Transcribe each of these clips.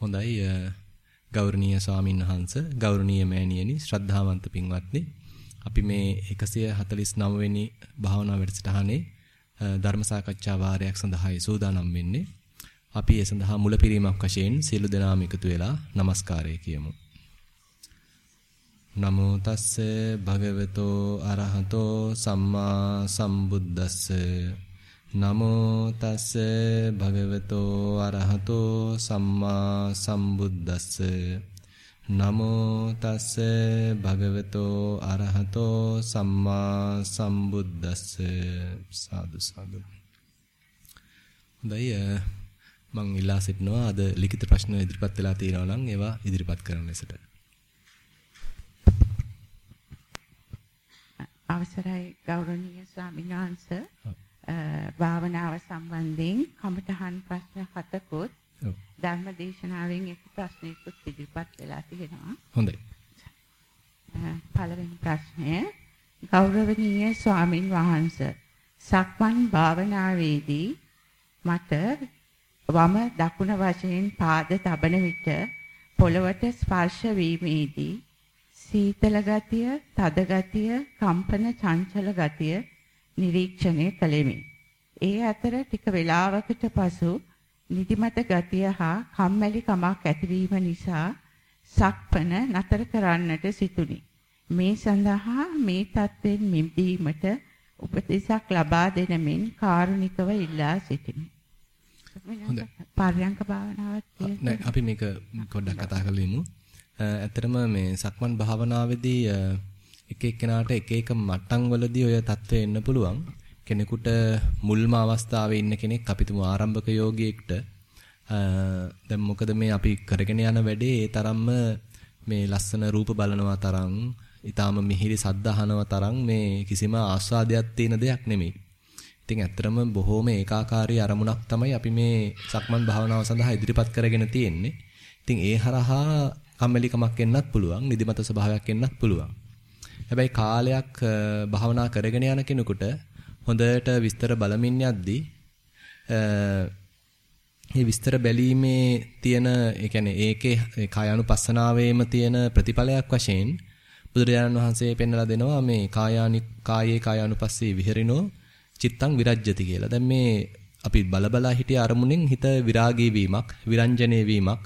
හොඳයි ගෞරවනීය ස්වාමීන් වහන්ස ගෞරවනීය මෑණියනි ශ්‍රද්ධාවන්ත පින්වත්නි අපි මේ 149 වෙනි භාවනා වැඩසටහනේ ධර්ම සාකච්ඡා වාරයක් සඳහායි සූදානම් වෙන්නේ. අපි ඒ සඳහා මුලපිරීමක් වශයෙන් සියලු දෙනාම එකතු වෙලා নমස්කාරය කියමු. නමෝ තස්ස භගවතෝ අරහතෝ සම්මා සම්බුද්දස්ස නමෝ තස්ස භගවතෝ අරහතෝ සම්මා සම්බුද්දස්ස. නමෝ තස්ස භගවතෝ අරහතෝ සම්මා සම්බුද්දස්ස. සාදු සාදු. හොඳයි මම ඉල්ලා සිටිනවා අද ලිඛිත ප්‍රශ්න ඉදිරිපත් වෙලා තියෙනවා නම් ඒවා ඉදිරිපත් කරන්න ලෙසට. අවසරයි ගෞරවනීය ස්වාමීන් වහන්සේ භාවනාව සම්බන්ධයෙන් කමඨහන් ප්‍රශ්න හතකුත් ධර්ම දේශනාවෙන් එක් ප්‍රශ්නයකුත් ඉදිරිපත් වෙලා තියෙනවා. හොඳයි. පළවෙනි ප්‍රශ්නය ගෞරවනීය ස්වාමින් වහන්සේ සක්මන් භාවනාවේදී මට වම දකුණ වශයෙන් පාද තබන විට පොළවට ස්පර්ශ වීමේදී සීතල ගතිය, තද ගතිය, කම්පන චංචල ගතිය නිරීක්ෂණය කළෙමි. ඒ අතර ටික වේලාවකට පසු නිදිමත ගතිය හා කම්මැලි කමක් ඇතිවීම නිසා සක්පන නතර කරන්නට සිටුනි. මේ සඳහා මේ தත්වෙන් මිදීමට උපදෙසක් ලබා දෙන මෙන් කාරුණිකව ඉල්ලා සිටිමි. හොඳයි. පර්යංක භාවනාවත් නෑ අපි මේක පොඩ්ඩක් කතා කරලෙමු. ඇත්තටම මේ සක්මන් භාවනාවේදී එක එක්කෙනාට එක එක මට්ටම් වලදී ඔය தත්ත්වය එන්න පුළුවන්. කෙනෙකුට මුල්ම අවස්ථාවේ ඉන්න කෙනෙක් අපි තුමු ආරම්භක යෝගියෙක්ට දැන් මොකද මේ අපි කරගෙන යන වැඩේ ඒ තරම්ම මේ ලස්සන රූප බලනවා තරම් ඊටාම මිහිරි සද්ද අහනවා තරම් මේ කිසිම ආස්වාදයක් තියෙන දෙයක් නෙමෙයි. ඉතින් ඇත්තටම බොහොම ඒකාකාරී අරමුණක් තමයි අපි මේ සක්මන් භාවනාව සඳහා ඉදිරිපත් කරගෙන තියෙන්නේ. ඉතින් ඒ හරහා කම්මැලිකමක් එන්නත් පුළුවන්, නිදිමත ස්වභාවයක් එන්නත් පුළුවන්. හැබැයි කාලයක් භාවනා කරගෙන යන කෙනෙකුට හොඳට විස්තර බලමින් යද්දී මේ විස්තර බැලීමේ තියෙන ඒ කියන්නේ ඒකේ කායානුපස්සනාවේම තියෙන ප්‍රතිඵලයක් වශයෙන් බුදුරජාණන් වහන්සේ පෙන්වලා දෙනවා මේ කායානි කායේ කායානුපස්සී විහෙරිනෝ චිත්තං විරජ්‍යති කියලා. දැන් මේ අපි බලබලා හිටිය අරමුණෙන් හිත විරාගී වීමක්, විරංජනේ වීමක්,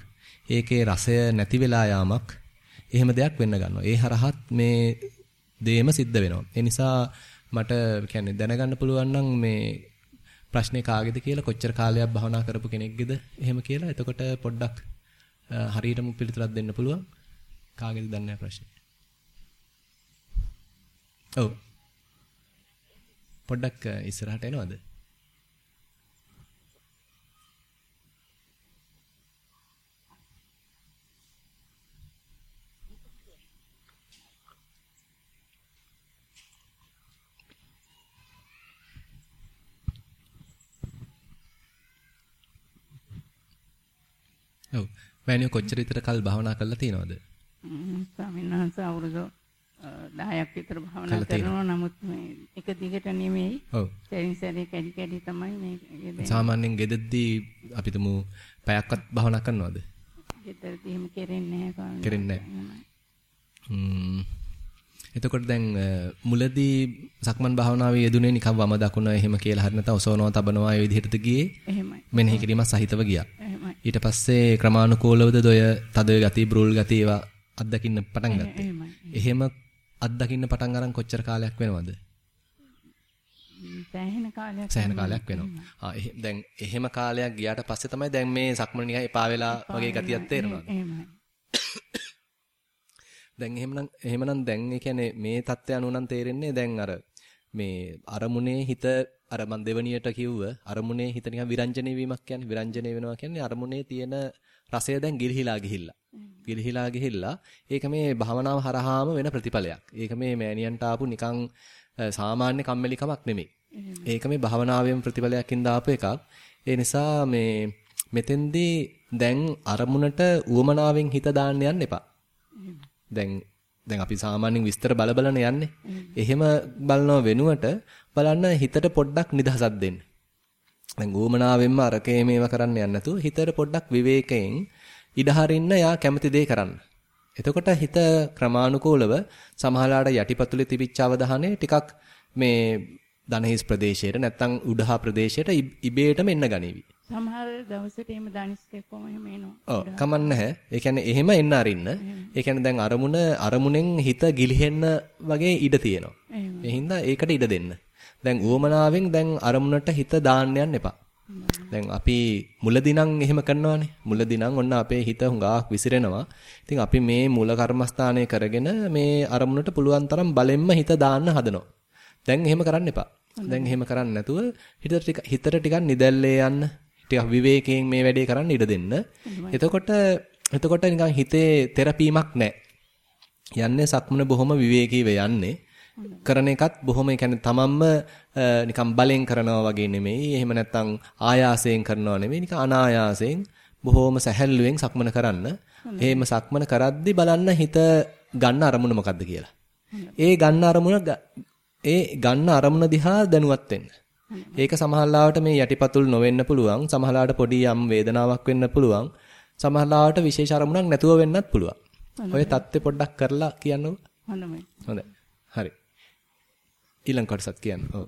ඒකේ රසය නැති වෙලා යාමක් එහෙම දෙයක් වෙන්න ගන්නවා. ඒ හරහත් මේ දේම සිද්ධ වෙනවා. ඒ නිසා මට කියන්නේ දැනගන්න පුළුවන් නම් මේ ප්‍රශ්නේ කාගේද කියලා කොච්චර කාලයක් භවනා කරපු කෙනෙක්ගේද එහෙම කියලා එතකොට පොඩ්ඩක් හරියටම පිළිතුරක් දෙන්න පුළුවන්. කාගේද දන්නේ නැහැ ප්‍රශ්නේ. ඔව්. පොඩ්ඩක් ඉස්සරහට එනවද? ඔව්. මෑණියෝ කොච්චර විතර කල් භාවනා කරලා තියෙනවද? ස්වාමීන් වහන්සේ අවුරුදු 10ක් විතර භාවනා කරනවා නමුත් මේ එක දිගට නෙමෙයි. ඔව්. සැරින් සැරේ කැඩි කැඩි තමයි මේ සාමාන්‍යයෙන් ගෙදෙද්දී අපි තුමු පැයක්වත් භාවනා කරනවද? ගෙදරදී එහෙම කෙරෙන්නේ නැහැ කෙරෙන්නේ නැහැ. එතකොට දැන් මුලදී සක්මන් භාවනාවේ යෙදුනේ නිකන් වම දකුණ එහෙම කියලා හරි නැත්නම් ඔසවනවා තබනවා ඒ විදිහටද ගියේ? එහෙමයි. මෙනෙහි කිරීම සහිතව ගියා. එහෙමයි. ඊට පස්සේ ක්‍රමානුකූලවද ඔය තද ගති, බ්‍රූල් ගති ඒවා අත්දකින්න පටන් ගත්තේ. එහෙම අත්දකින්න පටන් අරන් කොච්චර කාලයක් වෙනවද? සෑහෙන කාලයක් සෑහෙන කාලයක් වෙනවා. ආ දැන් එහෙම කාලයක් ගියාට පස්සේ තමයි දැන් මේ සක්මන නිකන් එපා වෙලා වගේ ගතියක් තේරෙනවා. එහෙමයි. දැන් එහෙමනම් එහෙමනම් දැන් ඒ කියන්නේ මේ தත්ත්වය අනුව නම් තේරෙන්නේ දැන් අර මේ අරමුණේ හිත අර මන් දෙවණියට කිව්ව අරමුණේ හිත නිකන් විරංජනේ වීමක් කියන්නේ විරංජනේ වෙනවා කියන්නේ අරමුණේ තියෙන රසය දැන් ගිලිහිලා ගිහිල්ලා. ගිලිහිලා ගිහිල්ලා ඒක මේ භවනාව හරහාම වෙන ප්‍රතිඵලයක්. ඒක මේ මෑනියන්ට ආපු නිකන් සාමාන්‍ය කම්මැලිකමක් නෙමෙයි. ඒක මේ භවනාවෙම ප්‍රතිඵලයකින් දාපු එකක්. ඒ නිසා මේ මෙතෙන්දී දැන් අරමුණට උවමනාවෙන් හිත දාන්න යන්න එපා. දැන් දැන් අපි සාමාන්‍යයෙන් විස්තර බල බලන යන්නේ. එහෙම බලනව වෙනුවට බලන්න හිතට පොඩ්ඩක් නිදහසක් දෙන්න. දැන් ඌමනාවෙන්ම අරකේ මේවා කරන්න යන්න නැතුව හිතට පොඩ්ඩක් විවේකයෙන් ඉඩ හරින්න යා කැමති දේ කරන්න. එතකොට හිත ක්‍රමානුකූලව සමහරලාට යටිපතුලේ තිබිච්ච අවධානය ටිකක් මේ දනහිස් ප්‍රදේශයට නැත්තම් උඩහා ප්‍රදේශයට ඉබේටම එන්න ගනීවි. සමහර දවසට එහෙම දනිස්කේ කොහොම එහෙම එනවා. ඔව් කමන්න නැහැ. ඒ කියන්නේ එහෙම එන්න අරින්න. ඒ කියන්නේ දැන් අරමුණ අරමුණෙන් හිත ගිලිහෙන්න වගේ ඉඩ තියෙනවා. ඒ හින්දා ඒකට ඉඩ දෙන්න. දැන් උවමනාවෙන් දැන් අරමුණට හිත දාන්න යන්න එපා. දැන් අපි මුලදී නම් එහෙම කරනවානේ. මුලදී නම් ඔන්න අපේ හිත හුඟක් විසිරෙනවා. ඉතින් අපි මේ මූල කර්මස්ථානය කරගෙන මේ අරමුණට පුළුවන් තරම් බලෙන්ම හිත දාන්න හදනවා. දැන් එහෙම කරන්න එපා. දැන් එහෙම කරන්නේ නැතුව හිතට ටික හිතට ටිකක් නිදැල්ලේ යන්න ටිකක් විවේකයෙන් මේ වැඩේ කරන්න ඉඩ දෙන්න. එතකොට එතකොට නිකන් හිතේ තෙරපීමක් නැහැ. යන්නේ සක්මන බොහොම විවේකීව යන්නේ. කරන එකත් බොහොම කියන්නේ තමන්ම නිකන් බලෙන් කරනවා වගේ නෙමෙයි. එහෙම නැත්නම් ආයාසයෙන් කරනවා නෙමෙයි. නිකන් අනායාසයෙන් බොහොම සැහැල්ලුවෙන් සක්මන කරන්න. එහෙම සක්මන කරද්දි බලන්න හිත ගන්න අරමුණ මොකද්ද කියලා. ඒ ගන්න අරමුණ ඒ ගන්න අරමුණ දිහා දැනුවත් වෙන්න. ඒක සමහරලාවට මේ යටිපතුල් නොවෙන්න පුළුවන්. සමහරලාවට පොඩි යම් වේදනාවක් වෙන්න පුළුවන්. සමහරලාවට විශේෂ අරමුණක් නැතුව වෙන්නත් පුළුවන්. ඔය தත්ත්වෙ පොඩ්ඩක් කරලා කියන්නකො. හොඳයි. හොඳයි. හරි. ඊළඟ කොටසත් කියන්න. ඔව්.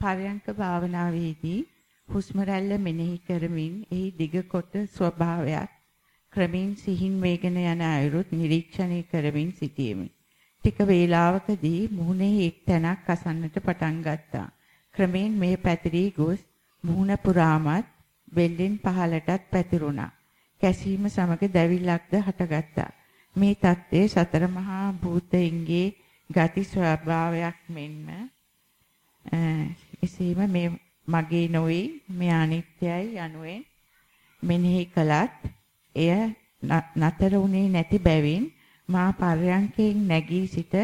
පරයන්ක භාවනාවේදී හුස්ම රැල්ල මෙනෙහි කරමින් එහි දිග කොට ස්වභාවයක් ක්‍රමෙන් සිහින් වේගන යන අයුරුත් නිරීක්ෂණය කරමින් සිටීමේ ටික වේලාවකදී මුහුණේ එක් තැනක් අසන්නට පටන් ගත්තා. ක්‍රමෙන් මේ පැතිරී ගොස් මුහුණ පුරාමත් වෙල්ලෙන් පහළටත් පැතිරුණා. කැසීම සමග දැවිල්ලක්ද හටගත්තා. මේ தත්ත්වයේ සතර මහා භූතයින්ගේ ගති ස්වභාවයක් මෙන්ම එසේම මේ මගේ නොවේ මේ අනිත්‍යයි යනුවෙන් මෙනෙහි කළත් එය නතර වුණේ නැති බැවින් මා පර්යංකයෙන් නැගී සිට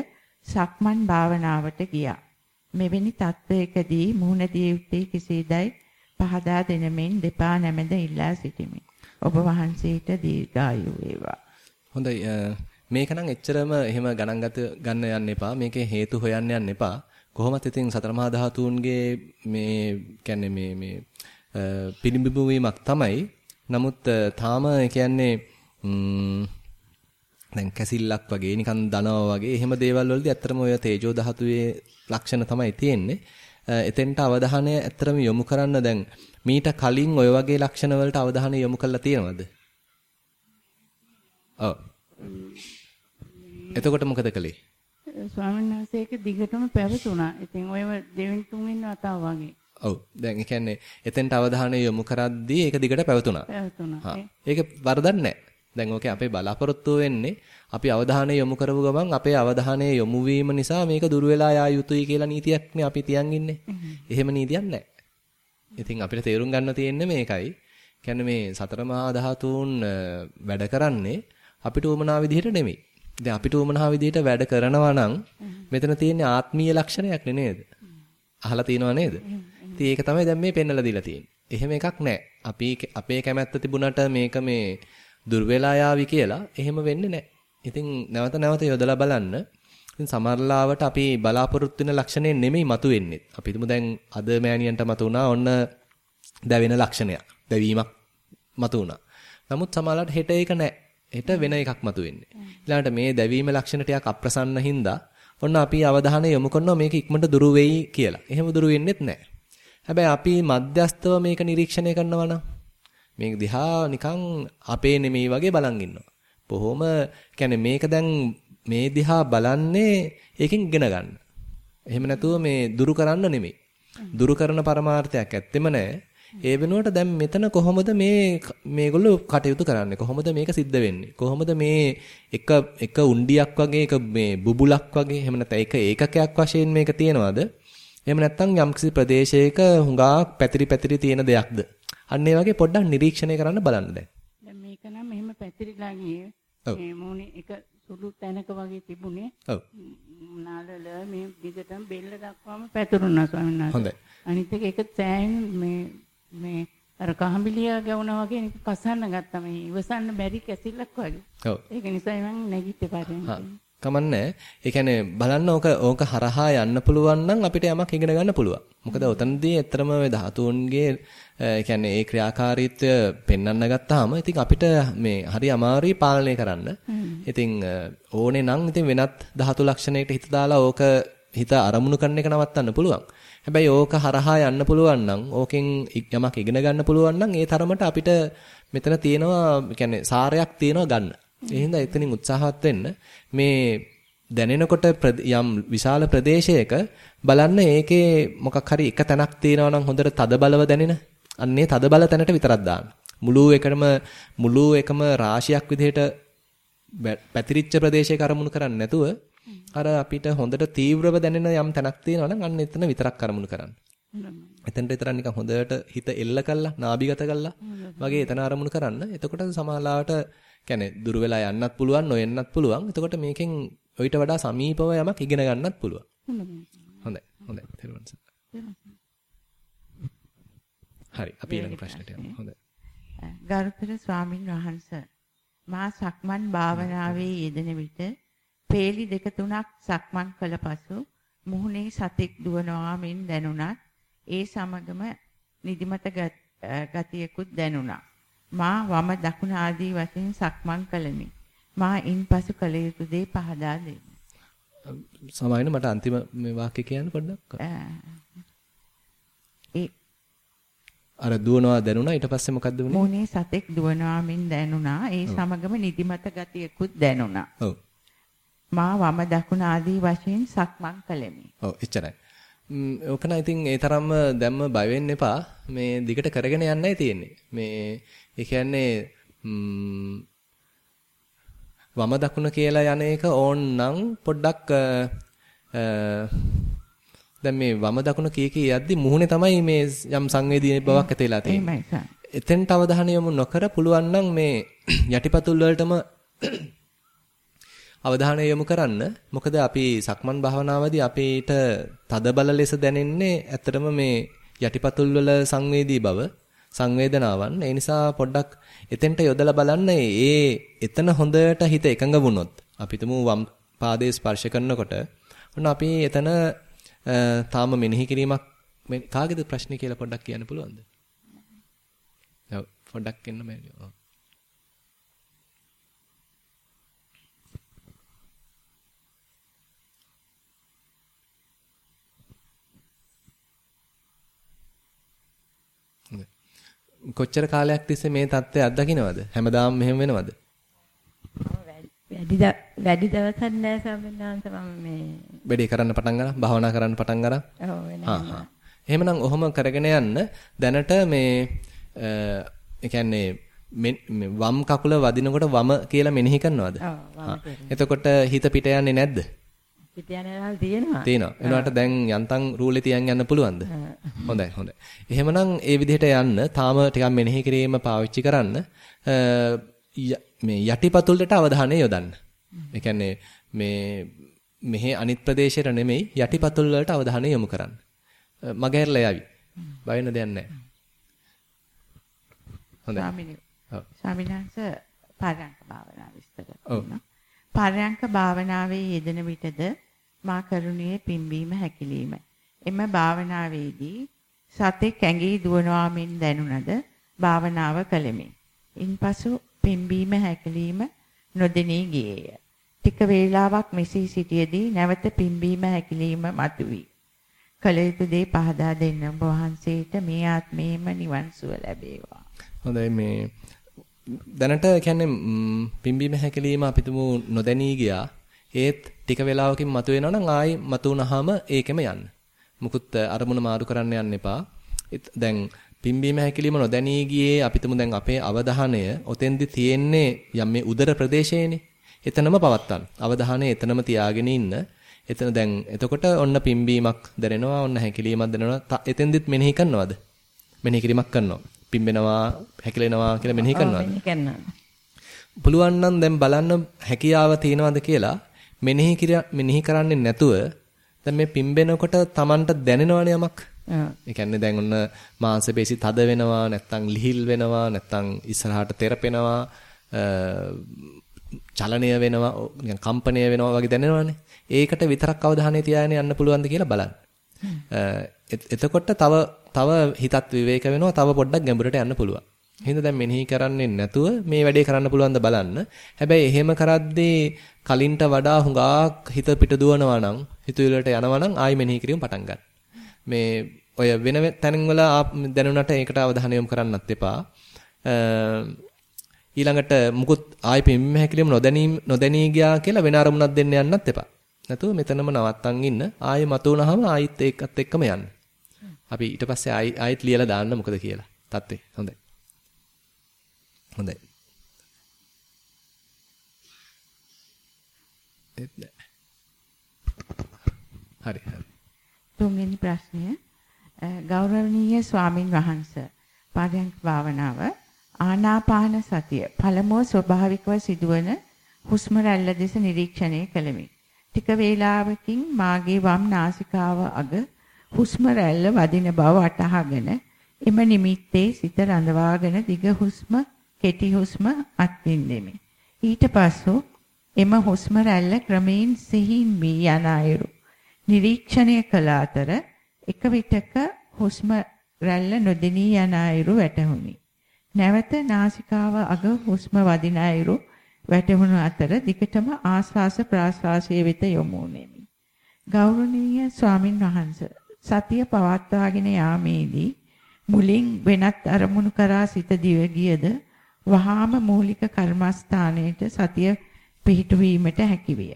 සක්මන් භාවනාවට ගියා. මෙවැනි තත්වයකදී මුහුණ දිය යුත්තේ කෙසේදයි පහදා දෙනමින් දෙපා නැමෙද ඉල්ලා සිටිමි. ඔබ වහන්සේට දීර්ඝායු වේවා. හොඳයි මේක නම් එච්චරම එහෙම ගණන් ගන්න යන්න එපා. මේකේ හේතු හොයන්න යන්න එපා. කොහොමත් ඉතින් සතර මහා ධාතුන්ගේ මේ කියන්නේ මේ මේ පිළිඹු වීමක් තමයි. නමුත් තාම කියන්නේ දැන් කැසිල්ලක් වගේ නිකන් දනවා වගේ එහෙම දේවල් වලදී ඇත්තටම ඔය තේජෝ ධාතුවේ ලක්ෂණ තමයි තියෙන්නේ. එතෙන්ට අවධානය ඇත්තටම යොමු කරන්න දැන් මීට කලින් ඔය වගේ ලක්ෂණ වලට අවධානය යොමු කරලා තියෙනවද? ඔව්. එතකොට මොකද කළේ? ස්වාමීන් වහන්සේ ඒක දිගටම පැවතුණා. ඉතින් ඔය දෙවෙනි තුන්වෙනි වතාව වගේ. ඔව්. දැන් ඒ කියන්නේ එතෙන්ට අවධානය යොමු කරද්දී ඒක දිගට පැවතුණා. පැවතුණා. ඒක වරදක් නැහැ. දැන් ඕකේ අපේ බලාපොරොත්තු වෙන්නේ අපි අවධානය යොමු කරපු ගමන් අපේ අවධානය යොමු වීම නිසා මේක දුර වෙලා යා යුතුයි කියලා නීතියක්නේ අපි තියන් ඉන්නේ. එහෙම නීතියක් නැහැ. ඉතින් අපිට තේරුම් ගන්න තියෙන්නේ මේකයි. කියන්නේ මේ සතර මහා ධාතුන් වැඩ කරන්නේ අපිට උමනා විදිහට නෙමෙයි. දැන් අපිට උමනා විදිහට වැඩ කරනවා නම් මෙතන තියෙන්නේ ආත්මීය ලක්ෂණයක් නේද? අහලා තියෙනව නේද? ඉතින් ඒක තමයි දැන් මේ පෙන්නලා දීලා තියෙන්නේ. එහෙම එකක් නැහැ. අපි අපේ කැමැත්ත තිබුණට මේක මේ දුර වෙලා යාවි කියලා එහෙම වෙන්නේ නැහැ. ඉතින් නැවත නැවත යොදලා බලන්න. ඉතින් සමහරලාවට අපි බලාපොරොත්තු වෙන ලක්ෂණේ නෙමෙයි මතුවෙන්නේ. අපි හිතමු දැන් අද මෑණියන්ට මතුණා ඔන්න දැවෙන ලක්ෂණයක්. දැවීමක් මතුණා. නමුත් සමහරලාට හෙට ඒක නැහැ. හෙට වෙන එකක් මතුවෙන්නේ. ඊළඟට මේ දැවීම ලක්ෂණ ටිකක් අප්‍රසන්න හින්දා ඔන්න අපි අවධානය යොමු කරනවා මේක ඉක්මනට දුරු වෙයි කියලා. එහෙම දුරු වෙන්නේත් නැහැ. හැබැයි අපි මධ්‍යස්තව මේක නිරීක්ෂණය කරනවා නම් මේක දිහා නිකන් අපේ නෙමෙයි වගේ බලන් ඉන්නවා. බොහොම කියන්නේ මේක දැන් මේ දිහා බලන්නේ ඒකෙන් ඉගෙන ගන්න. එහෙම නැතුව මේ දුරු කරන්න නෙමෙයි. දුරු කරන පරමාර්ථයක් ඇත්තෙම නැහැ. ඒ වෙනුවට දැන් මෙතන කොහොමද මේ මේගොල්ලෝ කටයුතු කරන්නේ? කොහොමද මේක සිද්ධ වෙන්නේ? කොහොමද මේ එක එක උණ්ඩියක් වගේ එක මේ බුබුලක් වගේ එහෙම නැත්නම් එක ඒකකයක් වශයෙන් මේක තියනවාද? එහෙම නැත්නම් යම්කිසි ප්‍රදේශයක හුඟා පැතිරි පැතිරි තියෙන දෙයක්ද? අන්න ඒ වගේ පොඩ්ඩක් නිරීක්ෂණය කරන්න බලන්න දැන්. දැන් මේක නම් මෙහෙම පැතිරිලා ගියේ. මේ මොනේ එක සුළු තැනක වගේ තිබුණේ. ඔව්. නාලල මේ දිගටම බෙල්ල දක්වාම පැතුරුණා ස්වාමීන් වහන්සේ. හොඳයි. අනිත් එක එක සෑහෙන මේ මේ අර කහඹිලිය ගැවුනා වගේ නික කසන්න ගත්තා මේ ඉවසන්න බැරි කැසිල්ලක් වගේ. ඔව්. ඒක නිසා මම නැගිට්ටේ පාරෙන්. කමන්නේ. ඒ කියන්නේ බලන්න ඕක ඕක හරහා යන්න පුළුවන් නම් අපිට යමක් ඉගෙන ගන්න පුළුවන්. මොකද උතනදී ඇත්තරම මේ ධාතුන්ගේ ඒ කියන්නේ ඒ ක්‍රියාකාරීත්වය පෙන්වන්න ගත්තාම ඉතින් අපිට මේ හරි අමාරුයි පාලනය කරන්න. ඉතින් ඕනේ නම් ඉතින් වෙනත් ධාතු ලක්ෂණයකට හිත දාලා ඕක හිත අරමුණු කරන එක නවත්තන්න පුළුවන්. හැබැයි ඕක හරහා යන්න පුළුවන් නම් ඕකෙන් යමක් ඉගෙන ගන්න පුළුවන් නම් ඒ තරමට අපිට මෙතන තියෙනවා කියන්නේ සාරයක් තියෙනවා ගන්න. ඒ හින්දා එතනින් උත්සාහවත් වෙන්න මේ දැනෙනකොට යම් විශාල ප්‍රදේශයක බලන්න ඒකේ මොකක් හරි එක තැනක් තියෙනවා නම් හොඳට තද බලව දැනෙන. අන්නේ තද බල තැනට විතරක් දාන්න. මුළු එකම මුළු එකම රාශියක් විදිහට පැතිරිච්ච ප්‍රදේශයක අරමුණු කරන්නේ නැතුව අර අපිට හොඳට තීව්‍රව දැනෙන යම් තැනක් තියෙනවා නම් අන්න එතන විතරක් අරමුණු කරන්න. එතනට විතරක් නිකන් හොඳට හිත එල්ල කළා, නාභිගත කළා වගේ එතන අරමුණු කරන්න. එතකොට සමාලාවට කියන්නේ දුර වෙලා යන්නත් පුළුවන්, නොයෙන්නත් පුළුවන්. එතකොට මේකෙන් ඔయిత වඩා සමීපව යමක් ඉගෙන ගන්නත් පුළුවන්. හොඳයි. හොඳයි. තේරුම් හරි. අපි ඊළඟ ප්‍රශ්නට යමු. හොඳයි. ගරුතර ස්වාමින් වහන්සේ මා සක්මන් භාවනාවේ යෙදෙන විට පේලි දෙක තුනක් සක්මන් කළ පසු මුහුණේ සතෙක් දුවනවා මෙන් දැනුණත් ඒ සමගම නිදිමත ගතියකුත් දැනුණා. මා වම දකුණ ආදී වශයෙන් සක්මන් කළෙමි. මා ඉන්පසු කළ යුතු දේ පහදා දෙන්න. සමායන මට අන්තිම මේ වාක්‍ය කියන්න පොඩ්ඩක්. ඒ අර දුවනවා දැනුණා ඊට පස්සේ මොකද්ද වුනේ? මොනේ සතෙක් දුවනවා මෙන් දැනුණා. ඒ සමගම නිදිමත ගතියකුත් දැනුණා. ඔව්. මා වම දකුණ ආදී වශයෙන් සක්මන් කළෙමි. ඔව් එච්චරයි. ඕකන ඉතින් ඒ තරම්ම දැම්ම බය වෙන්න එපා. මේ දිගට කරගෙන යන්නයි තියෙන්නේ. මේ ඒ කියන්නේ වම දකුණ කියලා යන එක ඕන්නම් පොඩ්ඩක් දැන් මේ වම දකුණ කී කී යද්දි මුහුණේ තමයි මේ යම් සංවේදී බවක් ඇති වෙලා තියෙන්නේ. එතෙන්ට අවධානය යොමු නොකර පුළුවන් නම් මේ යටිපතුල් වලටම අවධානය යොමු කරන්න. මොකද අපි සක්මන් භාවනාවේදී අපිට තද බල ලෙස දැනෙන්නේ ඇත්තටම මේ යටිපතුල් වල සංවේදී බව, සංවේදනාවන්. ඒ නිසා පොඩ්ඩක් එතෙන්ට යොදලා බලන්න ඒ එතන හොඳට හිත එකඟ වුණොත් අපි තුමු වම් පාදයේ ස්පර්ශ කරනකොට ඔන්න අපි එතන තාම මෙනෙහි කිරීමක් කාගේද ප්‍රශ්නේ කියලා පොඩ්ඩක් කියන්න පුළුවන්ද? ඔව් පොඩ්ඩක් එන්න මෑණියෝ. ඔව්. කොච්චර කාලයක් තිස්සේ මේ தත්ත්වය අත්දකින්නවද? හැමදාම මෙහෙම වෙනවද? වැඩි වැඩි දවසක් නෑ සම්බන්ධාන්ත මම මේ වැඩේ කරන්න පටන් ගන්න භාවනා කරන්න පටන් ගන්න. ඔව්. එහෙමනම් ඔහොම කරගෙන යන්න දැනට මේ ඒ කියන්නේ වම් කකුල වදිනකොට වම කියලා මෙනෙහි කරනවද? එතකොට හිත පිට යන්නේ නැද්ද? වෙලාවල් තියෙනවා. තියෙනවා. ඒනකට දැන් යන්තම් රූලේ තියන් යන්න පුළුවන්ද? හොඳයි හොඳයි. එහෙමනම් ඒ විදිහට යන්න තාම ටිකක් මෙනෙහි කිරීම පාවිච්චි කරන්න මේ යටිපතුලට අවධානය යොදන්න. ඒ කියන්නේ මේ මෙහි අනිත් ප්‍රදේශයට නෙමෙයි යටිපතුල් වලට අවධානය යොමු කරන්න. මගහැරලා යවි. බය වෙන දෙයක් නැහැ. හොඳයි. ස්වාමීන් වහන්සේ පාරයන්ක භාවනාව විස්තර කරනවා. පාරයන්ක භාවනාවේ යෙදෙන විටද මා කරුණියේ පිම්බීම හැකිලිම. එම භාවනාවේදී සතෙක් ඇඟේ දුවනවා මෙන් දැනුණද භාවනාව කළෙමි. ඉන්පසු පිම්බීම හැකිලිම නොදෙනී ගියේය. ටික වේලාවක් මෙසේ සිටියේදී නැවත පිම්බීම හැකිලිම මතුවී. කල යුතු දේ පහදා දෙන්න ඔබ වහන්සේට මේ ආත්මේම නිවන් සුව ලැබේවා. හොඳයි මේ දැනට කියන්නේ පිම්බීම හැකිලිම අපිටම නොදැනී ගියා. ඒත් ටික වෙලාවකින් මතුවෙනවා නම් ආයි මතුවනහම ඒකෙම යන්න. මුකුත් අරමුණ මාරු කරන්න යන්න එපා. දැන් පිම්බීම හැකිලිම නොදැනී ගියේ අපිටම දැන් අපේ අවධානය ඔතෙන්දි තියෙන්නේ යම් මේ උදර ප්‍රදේශයේනේ. එතනම පවත්තන්න. අවධානය එතනම තියාගෙන ඉන්න. එතන දැන් එතකොට ඔන්න පිම්බීමක් දැනෙනවා, ඔන්න හැකිලීමක් දැනෙනවා. එතෙන්දිත් මෙනෙහි කරනවද? මෙනෙහි කිරීමක් කරනවා. පිම්බෙනවා, හැකිලෙනවා කියලා මෙනෙහි කරනවද? මෙනෙහි කරනවා. පුළුවන් නම් දැන් බලන්න හැකියාව තියනවද කියලා මෙනෙහි මෙනෙහි කරන්නේ නැතුව දැන් මේ පිම්බෙනකොට Tamanට දැනෙනවනේ යමක්. ඒ කියන්නේ දැන් ඔන්න මාංශ පේශි තද වෙනවා නැත්තම් ලිහිල් වෙනවා නැත්තම් ඉස්සරහට තෙරපෙනවා චලනය වෙනවා නිකන් කම්පණය වෙනවා වගේ දැනෙනවනේ. ඒකට විතරක් අවධානය තියාගෙන යන්න පුළුවන්ද කියලා බලන්න. එතකොට තව තව හිතත් විවේක වෙනවා තව පොඩ්ඩක් ගැඹුරට යන්න පුළුවන්. එහෙනම් දැන් මෙනෙහි කරන්නේ නැතුව මේ වැඩේ කරන්න පුළුවන්ද බලන්න. හැබැයි එහෙම කරද්දී කලින්ට වඩා හුඟක් හිත පිට දුවනවා නම් හිතුවිලට යනවා නම් ආයි මෙනෙහි කිරීම පටන් ගන්න. මේ ඔය වෙන තැන්වල දැනුණට ඒකට අවධානය යොමු කරන්නත් එපා. ඊළඟට මුකුත් ආයි පිම්ම හැකිලිම නොදැනීම නොදැනී ගියා කියලා වෙන අරමුණක් දෙන්න යන්නත් එපා. නැතුව මෙතනම නවත්තන් ඉන්න ආයෙ මතුවනහම ආයිත් ඒකත් එක්කම යන්න. අපි ඊට පස්සේ ආයි ආයිත් ලියලා දාන්න මොකද කියලා. තත්ත්වේ. හොඳයි. හොඳයි. හරි හරි. තුන්වෙනි ප්‍රශ්නය ගෞරවනීය ස්වාමින් වහන්සේ පාරයන්ක භාවනාව ආනාපාන සතිය පළමුව ස්වභාවිකව සිදුවන හුස්ම රැල්ල දෙස නිරීක්ෂණය කළෙමි. ටික වේලාවකින් මාගේ වම් නාසිකාව අග හුස්ම රැල්ල වදින බව වටහාගෙන එම නිමිත්තේ සිත රඳවාගෙන දිග හුස්ම කෙටි හුස්ම අත්විඳෙමි. ඊට පසු එම හුස්ම රැල්ල ක්‍රමයෙන් සිහින් වී යන අයුරු නිරීක්ෂණය කළ අතර එක විටක හුස්ම රැල්ල නොදෙනී යන අයුරු වැටහුණි. නැවත නාසිකාව අග හුස්ම වදින අයුරු වැටහුණු අතර දිගටම ආස්වාස ප්‍රාස්වාසයේ වෙත යොමු වෙමි. ගෞරවනීය ස්වාමින් වහන්සේ සතිය පවත්වාගෙන යාමේදී මුලින් වෙනත් අරමුණු කරා සිත දිව ගියද වහාම මූලික කර්මස්ථානයේට සතිය පිහිටුවීමට හැකිවිය.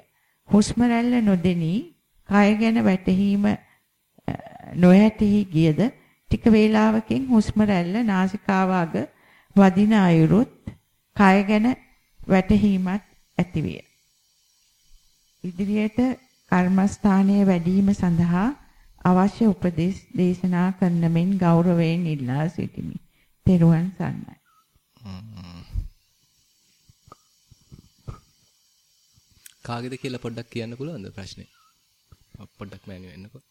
හුස්ම රැල්ල නොදෙනී කය ගැන වැටහීම නොයැටි ගියද ටික වේලාවකින් හුස්ම රැල්ල නාසිකාව අග වදින අයුරුත් කය ගැන වැටහීමත් ඇතිවිය. ඉදිරියට කර්මස්ථානයේ වැඩිම සඳහා අවශ්‍ය උපදෙස් දේශනා කරන මෙන් ගෞරවයෙන් ඉල්ලා සිටිමි. තෙරුවන් සරණයි. කාගේද කියලා පොඩ්ඩක් කියන්න පුළුවන්ද ප්‍රශ්නේ? පොඩ්ඩක් මෑණියෝ එන්නකෝ.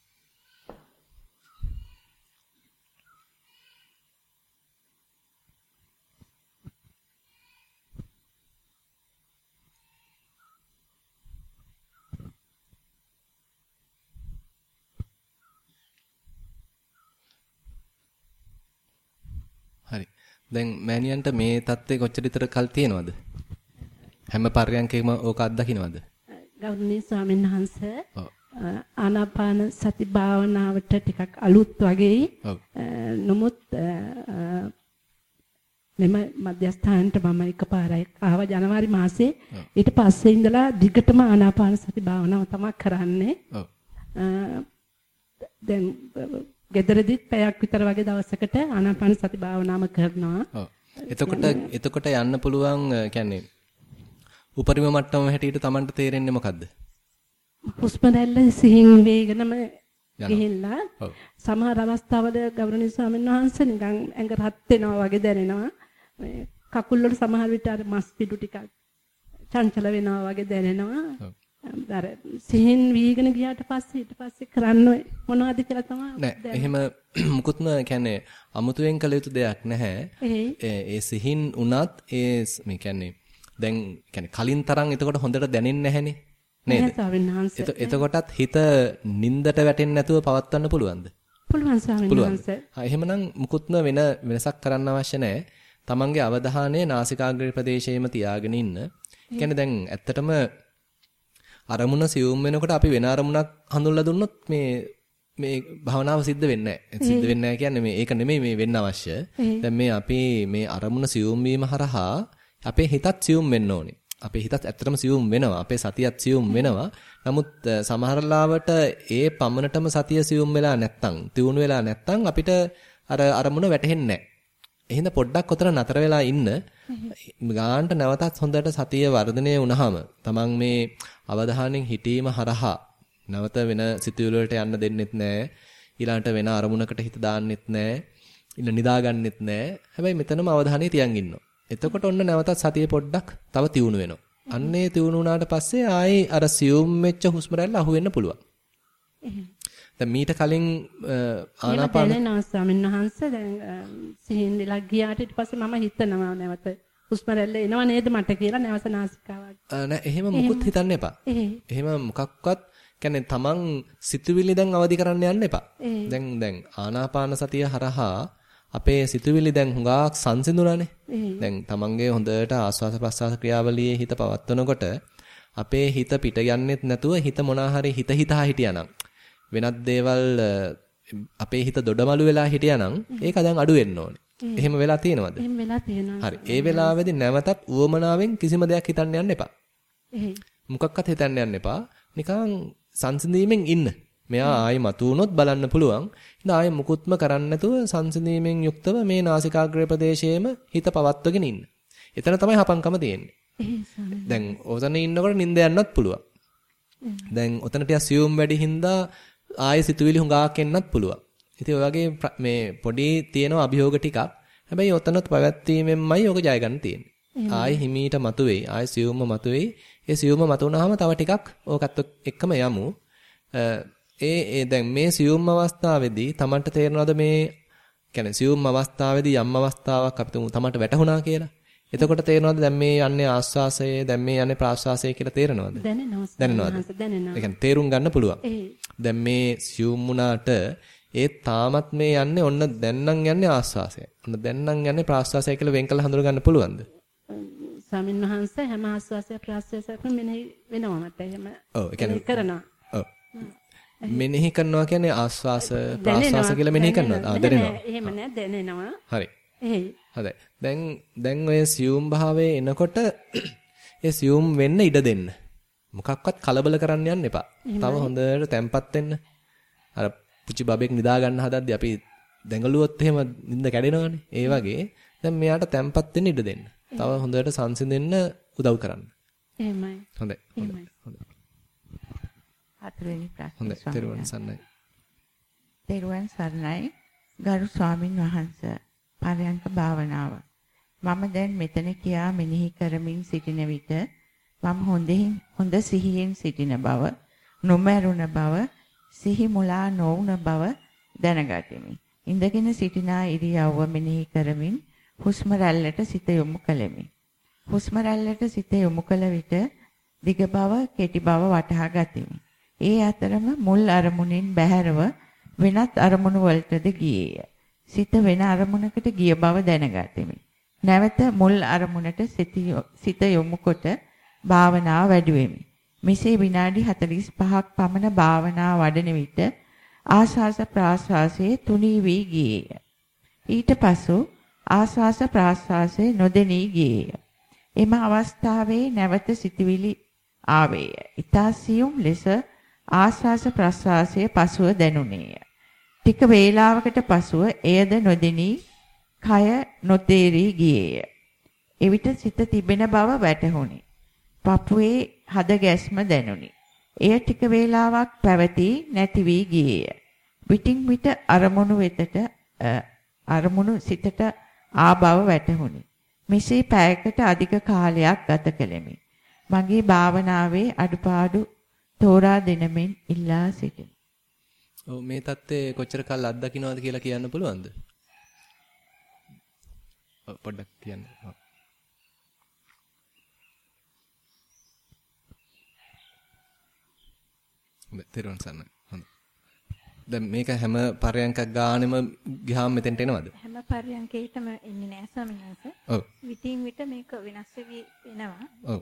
හරි. දැන් මෑණියන්ට මේ தත්ත්වය කොච්චර විතර කල් තියෙනවද? හැම පර්යන්කෙම ඕක අත්දකින්නවද? ගෞරවනීය ස්වාමීන් වහන්සේ ආනාපාන සති භාවනාවට ටිකක් අලුත් වගේ නමුත් මෙම මධ්‍යස්ථානට මම එකපාරයි ආව ජනවාරි මාසේ ඊට පස්සේ ඉඳලා දිගටම ආනාපාන සති භාවනාව තමයි කරන්නේ. දැන් ගෙදරදිත් පැයක් විතර වගේ දවසකට ආනාපාන සති භාවනාව කරනවා. එතකොට එතකොට යන්න පුළුවන් කියන්නේ උපරිම මට්ටම හැටියට Tamanට තේරෙන්නේ මොකද්ද? හුස්ම රැල්ල සිහින් වේගනම ගිහිල්ලා සමහර අවස්ථාවල ගෞරවනීය ස්වාමීන් වහන්සේ නිකන් ඇඟ රත් වෙනවා වගේ දැනෙනවා. කකුල් වල සමහර විට අර මස් පිටු ටිකක් චංචල වෙනවා වගේ දැනෙනවා. අර සිහින් වීගෙන ගියාට පස්සේ ඊට පස්සේ කරන්න මොනවද කියලා තමයි නෑ එහෙම මුකුත්ම කියන්නේ අමුතුවෙන් කළ යුතු දෙයක් නැහැ ඒ සිහින් උනත් ඒ මේ කියන්නේ දැන් කියන්නේ කලින් තරම් එතකොට හොඳට දැනෙන්නේ නැහනේ නේද? එතකොටත් හිත නින්දට වැටෙන්නේ නැතුව පවත්වන්න පුළුවන්ද? පුළුවන් ස්වාමීන් වහන්සේ. එහෙමනම් මුකුත්ම වෙන වෙනසක් කරන්න අවශ්‍ය නැහැ තමන්ගේ අවධානය නාසිකාග්‍රේ ප්‍රදේශයේම තියාගෙන ඉන්න. කියන්නේ දැන් ඇත්තටම අරමුණ සියුම් වෙනකොට අපි වෙන අරමුණක් හඳුන්ලා දුන්නොත් මේ මේ භවනාව සිද්ධ වෙන්නේ නැහැ. සිද්ධ වෙන්නේ නැහැ කියන්නේ මේ ඒක නෙමෙයි මේ වෙන්න අවශ්‍ය. දැන් මේ අපි මේ අරමුණ සියුම් වීම හරහා අපේ හිතත් සියුම් වෙන්න ඕනේ. අපේ හිතත් ඇත්තටම සියුම් වෙනවා. අපේ සතියත් සියුම් වෙනවා. නමුත් සමහර ඒ පමණටම සතිය සියුම් වෙලා නැත්තම්, තියුණු වෙලා නැත්තම් අපිට අර අරමුණ වැටහෙන්නේ නැහැ. එහෙනම් පොඩ්ඩක් ඔතන නතර වෙලා ඉන්න. ගානට නැවතත් හොඳට සතිය වර්ධනය වුණාම තමන් මේ අවධානයෙන් හිටීම හරහා නැවත වෙන සිතුවිලි වලට යන්න දෙන්නෙත් නැහැ. ඊළඟට වෙන අරමුණකට හිත දාන්නෙත් නැහැ. ඉන්න නිදාගන්නෙත් නැහැ. හැබැයි මෙතනම අවධානය තියන් ඉන්නවා. එතකොට ඔන්න නැවතත් සතිය පොඩ්ඩක් තව තියුණු වෙනවා. අන්නේ තියුණු වුණාට පස්සේ ආයේ අර සියුම් වෙච්ච හුස්ම රැල්ල අහු වෙන්න පුළුවන්. දැන් මීට කලින් ආනාපාන ස්වාමීන් වහන්සේ දැන් සිහින් වෙලා ගියාට ඊට පස්සේ මම හිතනවා නැවත හුස්ම රැල්ල එනව නේද මට කියලා නැවත නාසිකාවක්. නෑ එහෙම මුකුත් හිතන්න එපා. එහෙම මොකක්වත් කියන්නේ තමන් සිතුවිලි දැන් අවදි කරන්න යන්න එපා. දැන් දැන් ආනාපාන සතිය හරහා අපේ සිතුවිලි දැන් හුඟක් සංසිඳුණානේ. දැන් තමන්ගේ හොඳට ආස්වාස ප්‍රස්වාස ක්‍රියාවලියේ හිත පවත්වනකොට අපේ හිත පිට යන්නෙත් නැතුව හිත මොනා හරි හිත හිතා හිටියානම් වෙනත් දේවල් අපේ හිත දොඩමලු වෙලා හිටියානම් ඒක දැන් අඩු වෙන්න ඕනේ. එහෙම වෙලා තියෙනවද? එහෙම වෙලා තියෙනවා. හරි. ඒ වෙලාවේදී නැවතත් උවමනාවෙන් කිසිම දෙයක් හිතන්න යන්න එපා. මොකක්වත් හිතන්න යන්න එපා. නිකන් සංසිඳීමෙන් ඉන්න. මෙයා ආයි මතු වුණොත් බලන්න පුළුවන්. ඉතින් ආයි මුකුත්ම කරන්න නැතුව සංසිඳීමෙන් යුක්තව මේ නාසිකාග්‍රේ ප්‍රදේශයේම හිත පවත්වගෙන ඉන්න. එතන තමයි හපංකම තියෙන්නේ. දැන් ඔතන ඉන්නකොට නිින්ද යන්නත් පුළුවන්. දැන් ඔතන ටික සියුම් වැඩි හින්දා ආයෙ සිතුවිලි හුඟාක් එන්නත් පුළුවන්. ඉතින් ඔය වගේ මේ පොඩි තියෙන අභියෝග ටිකක්. හැබැයි ඔතනත් පැවැත්වීමෙන්මයි ඔක ජය ගන්න තියෙන්නේ. ආයෙ හිමීට මතුවේයි. ආයෙ සියුම්ම මතුවේයි. ඒ සියුම්ම මතුනහම තව ටිකක් ඕකත් එක්කම යමු. ඒ ඒ දැන් මේ සියුම් අවස්ථාවේදී Tamanට තේරෙනවද මේ කියන්නේ සියුම් අවස්ථාවේදී යම් අවස්ථාවක් අපිට තමන්ට වැටහුණා කියලා. එතකොට තේරෙනවද දැන් මේ යන්නේ ආස්වාසය දැන් මේ යන්නේ ප්‍රාස්වාසය කියලා තේරෙනවද? දැනෙනවා. දැනෙනවද? දැනෙනවා. ඒ කියන්නේ තේරුම් ගන්න පුළුවන්. දැන් මේ සියුම් වුණාට ඒ තාමත් මේ යන්නේ ඔන්න දැන් නම් යන්නේ ආස්වාසය. ඔන්න දැන් නම් යන්නේ ප්‍රාස්වාසය කියලා වෙන් කළ හඳුන ගන්න පුළුවන්ද? ස්වාමීන් වහන්සේ හැම ආස්වාසය ප්‍රාස්වාසයක්ම මෙනෙහි වෙනවා මට එහෙම. ඔව් ඒ කියන්නේ කරනවා. ඔව්. මෙනෙහි කරනවා කියන්නේ ආස්වාස ප්‍රාස්වාස කියලා මෙනෙහි කරනවාද? ආ දැනෙනවා. එහෙම නෑ දැනෙනවා. හරි. එහෙයි. හරි. දැන් දැන් ඔය සියුම් භාවයේ එනකොට ඒ සියුම් වෙන්න ඉඩ දෙන්න. මොකක්වත් කලබල කරන්න යන්න එපා. තව හොඳට තැම්පත් වෙන්න. අර පුචි බබෙක් නිදා ගන්න හදද්දි අපි දැඟලුවොත් එහෙම නිින්ද කැඩෙනවනේ. ඒ වගේ දැන් මෙයාට තැම්පත් වෙන්න ඉඩ දෙන්න. තව හොඳට සංසිඳෙන්න උදව් කරන්න. එහෙමයි. හොඳයි. හතරවෙනි ප්‍රශ්නේ. හොඳයි. තෙරුවන් සරණයි. තෙරුවන් සරණයි. ගරු ස්වාමින් වහන්සේ පරයන්ක භාවනාව. මම දැන් මෙතන කියා මෙනෙහි කරමින් සිටින විට මම හොඳින් හොඳ සිහියෙන් සිටින බව, නොමරුණ බව, සිහි මුලා නොවුන බව දැනගතිමි. ඉඳගෙන සිටින ඉරියව්ව මෙනෙහි කරමින් හුස්ම රැල්ලට සිත යොමු කළෙමි. හුස්ම රැල්ලට සිත යොමු කළ විට දිග බව, කෙටි බව වටහා ගතිමි. ඒ අතරම මුල් අරමුණෙන් බැහැරව වෙනත් අරමුණු වලටද ගියේය. සිත වෙන අරමුණකට ගිය බව දැනගතිමි. නැවත මුල් අරමුණට සිත යොමු කොට භාවනාව වැඩි වෙමි. මෙසේ විනාඩි 45ක් පමණ භාවනාව වඩන විට ආස්වාස ප්‍රාස්වාසයේ තුනී වී ගියේය. ඊට පසු ආස්වාස ප්‍රාස්වාසයේ නොදෙනී ගියේය. එම අවස්ථාවේ නැවත සිතවිලි ආවේය. ඊතාසියුම් ලෙස ආස්වාස ප්‍රාස්වාසයේ පසුව දැනුනේය. ටික වේලාවකට පසුව එයද නොදෙනී කය නොතේරී ගියේය. එවිට සිත තිබෙන බව වැටහුණි. පපුවේ හද ගැස්ම දැනුනි. එය ටික වේලාවක් පැවති නැති වී ගියේය. පිටින් පිට අරමුණු වෙතට අරමුණු සිතට ආ බව වැටහුණි. මෙසේ පැයකට අධික කාලයක් ගත කළෙමි. මගේ භාවනාවේ අඩුපාඩු තෝරා දෙනමින් ඉල්ලා සිටිමි. ඔව් මේ தත්ත්වය කොච්චර කල් අත්දකින්නවද කියලා කියන්න පුළුවන්ද? පොඩ්ඩක් කියන්න. ඔව්. තෙරුවන් සරණයි. හොඳයි. දැන් මේක හැම පරයන්කක් ගානෙම ගියාම මෙතෙන්ට එනවද? හැම පරයන්කේටම එන්නේ නැහැ ස්වාමීන් වහන්සේ. ඔව්. විටින් විට මේක වෙනස් වෙවි වෙනවා. ඔව්.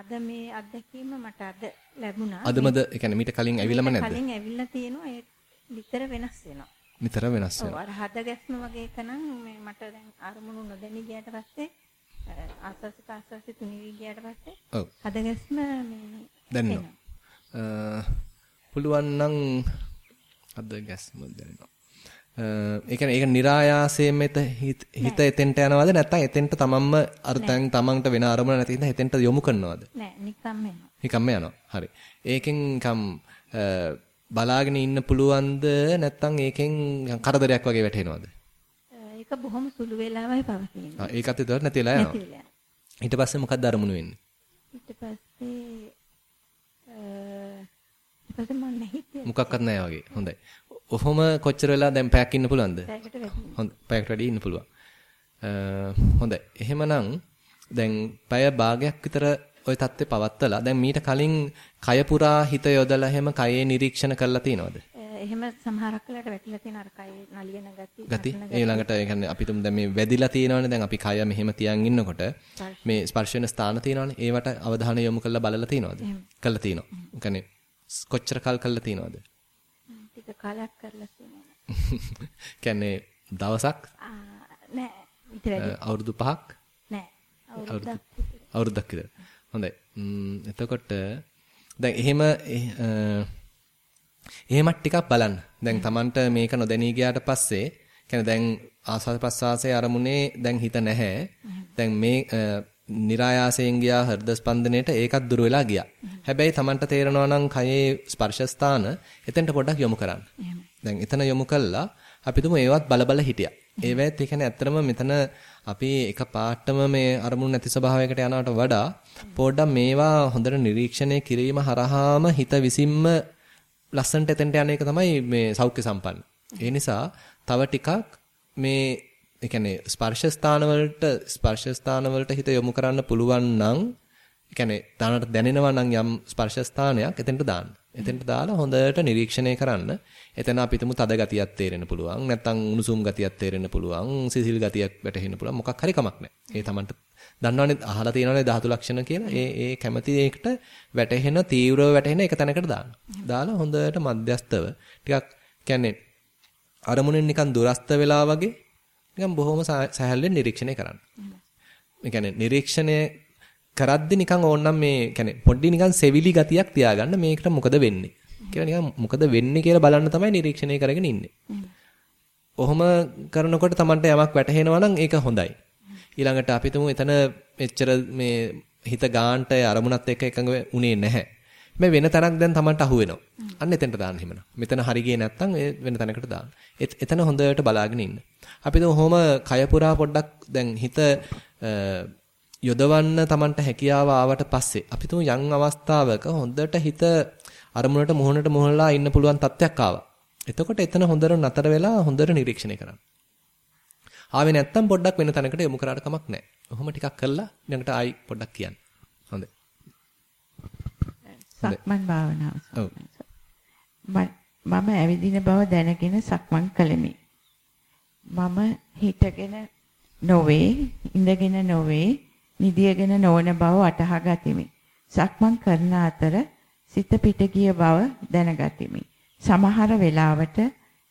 අද මේ අත්දැකීම මට අද ලැබුණා. අදමද ඒ කියන්නේ මීට කලින් ඇවිල්ලාම නැද්ද? කලින් ඇවිල්ලා තියෙනවා ඒ විතර වෙනස් වෙනවා. නිතර වෙනස් වෙනවා. ඔව් අර හද ගැස්ම වගේ එකනම් මේ මට දැන් අරමුණු නොදැනී ගියට පස්සේ ආස්වාස ප්‍රාස්වාස තුනී ගියට පස්සේ ඔව්. හද ගැස්ම මේ දැනෙනවා. පුළුවන් නම් හද ගැස්ම දැනෙනවා. ඒ කියන්නේ ඒක નિરાයාසයෙන් මෙත හිත එතෙන්ට යනවද නැත්නම් එතෙන්ට තමන්ම අර දැන් තමන්ට වෙන අරමුණ නැති හින්දා එතෙන්ට යොමු කරනවද? නෑ නිකම්ම යනවා. නිකම්ම යනවා. හරි. ඒකෙන් කම් බලාගෙන ඉන්න පුළුවන්ද නැත්නම් ඒකෙන් කරදරයක් වගේ වැටෙනවද? ඒක බොහොම සුළු වෙලාවයි පවතින්නේ. ආ ඒකත් ඒතර නැතිලා යනවා. ඊට පස්සේ මොකක්ද අරමුණු වෙන්නේ? ඊට පස්සේ. මොකක්වත් නැහැ වගේ. හොඳයි. ඔහොම කොච්චර වෙලා දැන් පැයක් ඉන්න පුළුවන්ද? හොඳ පැයකට වැඩි ඉන්න පුළුවන්. හොඳයි. එහෙමනම් දැන් පැය භාගයක් විතර ওই தත්ත්වේ පවත්තලා දැන් මීට කලින් කය පුරා හිත යොදලා එහෙම කයේ නිරීක්ෂණ කරලා තිනවද? එහෙම සමහරක් වෙලාවට වැටිලා තියෙන අර කයේ නලියන ගති ගති ඒ ළඟට ඒ කියන්නේ අපි තුම් දැන් මේ වැදිලා තියෙනවනේ දැන් අපි කය මෙහෙම තියන් ඉන්නකොට මේ ස්පර්ශ වෙන ස්ථාන තියෙනවනේ ඒවට අවධානය යොමු කරලා බලලා තියෙනවද? කරලා තියෙනවා. ඒ කියන්නේ කොච්චර කල් කරලා තියෙනවද? ටික කාලයක් කරලා තියෙනවා. කියන්නේ දවසක්? නෑ. අවුරුදු 5ක්? නෑ අවුරුද්දක් අවුරුද්දක් විතර. හොඳයි. එතකොට දැන් එහෙම එහෙමත් ටිකක් බලන්න. දැන් Tamanට මේක නොදැනී ගියාට පස්සේ කියන්නේ දැන් ආස්වාද ප්‍රසආසයේ අරමුණේ දැන් හිත නැහැ. දැන් මේ નિરાයාසයෙන් ගියා හෘද ස්පන්දනයේට ඒකත් දුර වෙලා ගියා. හැබැයි Tamanට තේරෙනවා නම් කයේ ස්පර්ශ ස්ථාන එතෙන්ට පොඩ්ඩක් යොමු කරන්න. දැන් එතන යොමු කළා අපි තුමු ඒවත් බල බල හිටියා. ඒවැත් ඒ කියන්නේ ඇත්තටම මෙතන අපි එක පාටම මේ අරමුණු නැති ස්වභාවයකට යනවට වඩා පොඩ්ඩක් මේවා හොඳට නිරීක්ෂණය කිරීම හරහාම හිත විසින්ම ලස්සනට එතෙන්ට යන එක තමයි මේ සෞඛ්‍ය සම්පන්න. ඒ නිසා තව ටිකක් මේ ඒ කියන්නේ ස්පර්ශ ස්ථාන වලට ස්පර්ශ ස්ථාන වලට හිත යොමු කරන්න පුළුවන් නම් ඒ කියන්නේ තානට දැනෙනවා නම් යම් ස්පර්ශ ස්ථානයක් එතෙන්ට දාන්න. එතෙන්ට දාලා හොඳට නිරීක්ෂණය කරන්න. එතන අපිටම තද ගතියක් තේරෙන්න පුළුවන්. නැත්නම් උණුසුම් ගතියක් තේරෙන්න පුළුවන්. සිසිල් ගතියක් වැටහෙන්න පුළුවන්. මොකක් හරි කමක් නැහැ. ඒ Tamanට දන්නවනේ අහලා තියෙනවනේ ධාතු ලක්ෂණ කියලා. ඒ ඒ කැමැති එකට වැටහෙන තීව්‍රව වැටහෙන එක තැනකට දාන්න. දාලා හොඳට මධ්‍යස්තව ටිකක් කියන්නේ අරමුණෙන් නිකන් දුරස්ත වෙලා වගේ නිකන් බොහොම සහැල්ලුවෙන් නිරීක්ෂණය කරන්න. ඒ කියන්නේ නිරීක්ෂණය කරද්දි නිකන් ඕනනම් මේ කියන්නේ පොඩ්ඩි නිකන් සෙවිලි ගතියක් තියාගන්න මේකට මොකද වෙන්නේ කියලා නිකන් මොකද වෙන්නේ කියලා බලන්න තමයි නිරීක්ෂණය කරගෙන ඉන්නේ. ඔහොම කරනකොට Tamanට යමක් වැටහෙනවා නම් ඒක හොඳයි. ඊළඟට අපි තුමු එතන මෙච්චර මේ හිත ගාන්ට අරමුණත් එක්ක එකඟ උනේ නැහැ. මේ වෙන තැනක් දැන් Tamanට අහු වෙනවා. අන්න එතෙන්ට දාන්න හිමන. මෙතන හරි ගියේ නැත්තම් වෙන තැනකට දාන්න. එතන හොඳට බලාගෙන ඉන්න. අපි තුමු කය පුරා පොඩ්ඩක් දැන් හිත යොදවන්න Tamanට හැකියාව ආවට පස්සේ අපි තුමු යම් අවස්ථාවක හොඳට හිත අරමුණට මුහුණට මුහුණලා ඉන්න පුළුවන් තත්ත්වයක් ආවා. එතකොට එතන හොඳට නතර වෙලා හොඳට නිරීක්ෂණය කරන්න. ආවේ නැත්තම් පොඩ්ඩක් වෙන තැනකට යොමු කරාට කමක් නැහැ. ඔහොම ටිකක් කරලා ඊළඟට ආයි පොඩ්ඩක් කියන්න. සක්මන් භාවනාව. ඔව්. මම ඇවිදින බව දැනගෙන සක්මන් කළෙමි. මම හිටගෙන නොවේ, ඉඳගෙන නොවේ, නිදියගෙන නොවන බව වටහා ගතිමි. සක්මන් කරන අතර සිත පිට ගිය බව දැනගතිමි. සමහර වෙලාවට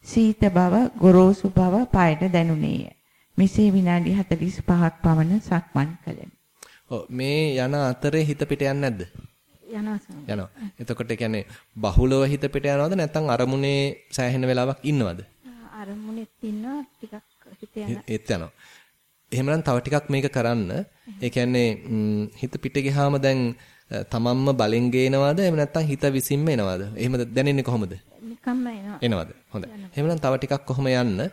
සීත බව, ගොරෝසු බව පායට දැනුනේය. මෙසේ විනාඩි 45ක් පමණ සක්මන් කළෙමි. ඔව් මේ යන අතරේ හිත පිට යන්නේ නැද්ද? යනවා. යනවා. එතකොට කියන්නේ බහුලව හිත පිට යනවද නැත්නම් අරමුණේ සෑහෙන වෙලාවක් ඉන්නවද? අරමුණෙත් ඉන්නවා ටිකක් හිත යනවා. ඒත් යනවා. එහෙමනම් තව ටිකක් මේක කරන්න. ඒ කියන්නේ හිත පිට ගියාම දැන් තමන්ම බලෙන් ගේනවද එහෙම නැත්නම් හිත විසින්ම එනවද? එහෙම දැනෙන්නේ කොහොමද? නිකම්ම එනවා. එනවද? හොඳයි. එහෙමනම් තව ටිකක් කොහොම යන්න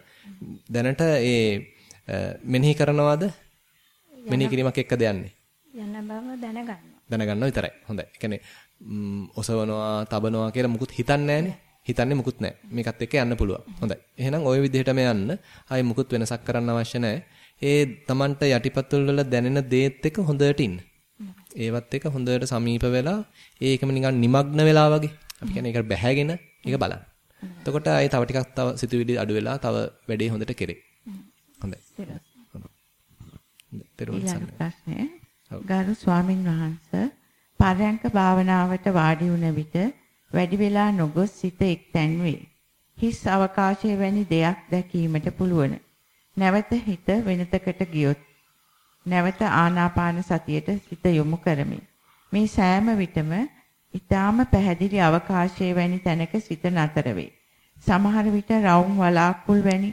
දැනට ඒ මෙනෙහි කරනවද? මෙනෙහි කිරීමක් එක්කද යන්නේ? යන බව දැනගන්නවා. දැනගන්න විතරයි. හොඳයි. ඒ කියන්නේ ඔසවනවා, තබනවා කියලා මුකුත් හිතන්නේ නැහනේ. හිතන්නේ මුකුත් නැහැ. මේකත් එක්ක යන්න පුළුවන්. හොඳයි. එහෙනම් ওই විදිහටම යන්න. ආයි මුකුත් වෙනසක් කරන්න අවශ්‍ය නැහැ. ඒ Tamanට යටිපතුල් වල දැනෙන දේත් එක්ක හොඳට ඉන්න. ඒවත් එක්ක හොඳට සමීප වෙලා ඒකම නිකන් නිමග්න වෙලා වගේ. අපි කියන්නේ ඒක බැහැගෙන ඒක බලන්න. එතකොට ආයි තව ටිකක් තව සිතුවිලි අඩු වෙලා තව වැඩේ හොඳට කෙරේ. හොඳයි. හොඳයි. ඊළඟ ප්‍රශ්නේ ගරු ස්වාමින් වහන්සේ පරයන්ක භාවනාවට වාඩි වුණ විට වැඩි වෙලා නොගොස් සිත එක්තැන් වේ. හිස් අවකාශයේ වැනි දෙයක් දැකීමට පුළුවන්. නැවත හිත වෙනතකට ගියොත් නැවත ආනාපාන සතියට සිත යොමු කරමි. මේ සෑම විටම ඊටාම පැහැදිලි අවකාශයේ වැනි තැනක සිත නතර වේ. සමහර විට රවුම් වලාකුල් වැනි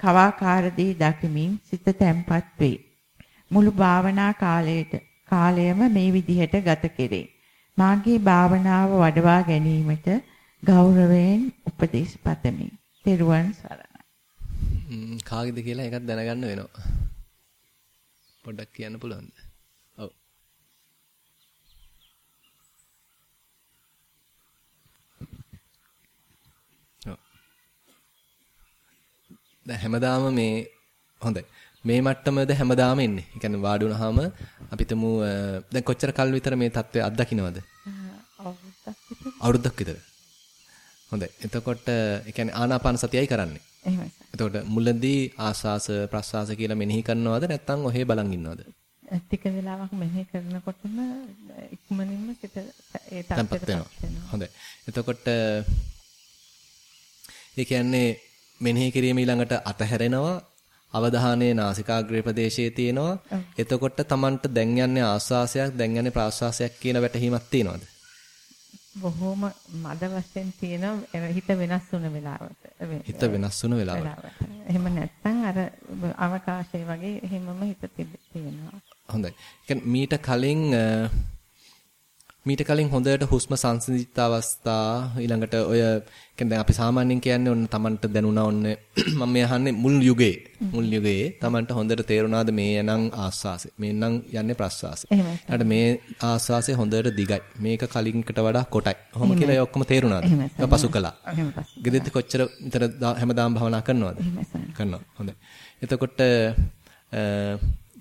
කවාකාර දී දකිමින් සිත තැම්පත් වේ. මුළු භාවනා කාලයට කාලයම මේ විදිහට ගත කෙරේ. මාගේ භාවනාව වඩවා ගැනීමට ගෞරවයෙන් උපදෙස් පතමි. තෙරුවන් සරණයි. කාගේද කියලා එකක් දැනගන්න වෙනවා. පොඩ්ඩක් කියන්න පුළුවන්ද? ඔව්. ඔව්. දැන් හැමදාම මේ හොඳයි. මේ මට්ටමද හැමදාම එන්නේ. ඒ කියන්නේ වාඩි වුණාම අපිටම දැන් කොච්චර කල් විතර මේ தත්ත්වය අත්දකින්නවද? අවුරුද්දක් විතර. හොඳයි. එතකොට ඒ කියන්නේ ආනාපාන සතියයි කරන්නේ. එහෙමයි. එතකොට මුලදී ආස්වාස ප්‍රස්වාස කියලා මෙනෙහි කරනවද නැත්නම් ඔහේ බලන් ඉන්නවද? ටික වෙලාවක් මෙනෙහි කරනකොටම ඉක්මනින්ම සිත ඒ තත්ත්වයට වෙනවා. හොඳයි. එතකොට ඒ කියන්නේ මෙනෙහි කිරීම ඊළඟට අතහැරෙනවා අවධානයේ නාසිකාග්‍රේ ප්‍රදේශයේ තියෙනවා. එතකොට Tamanට දැන් යන්නේ ආස්වාසයක් දැන් යන්නේ ප්‍රාස්වාසයක් කියන වැටහීමක් තියෙනවද? බොහොම මද වශයෙන් තියෙන හිත වෙනස් වුණ වෙලාවට. හිත වෙනස් වුණ වෙලාවට. එහෙම නැත්නම් අර අවකාශය වගේ එහෙමම හිත තියෙනවා. හොඳයි. මීට කලින් මීට කලින් හොඳට හුස්ම සංසිඳිච්ච අවස්ථා ඊළඟට ඔය කියන්නේ දැන් අපි සාමාන්‍යයෙන් කියන්නේ ඔන්න Tamanට දැනුණා ඔන්න මම මේ අහන්නේ මුල් යුගයේ මුල් යුගයේ Tamanට හොඳට තේරුණාද මේ යනම් ආස්වාසය මේ නම් යන්නේ ප්‍රස්වාසය. ඊට මේ ආස්වාසය හොඳට දිගයි. මේක කලින්කට වඩා කොටයි. ඔහොම කියලා ඒ ඔක්කොම තේරුණාද? ඒක පසු කළා. ගෙදෙද්දි කොච්චර විතර හැමදාම භවනා කරනවද? කරනවා. හොඳයි. එතකොට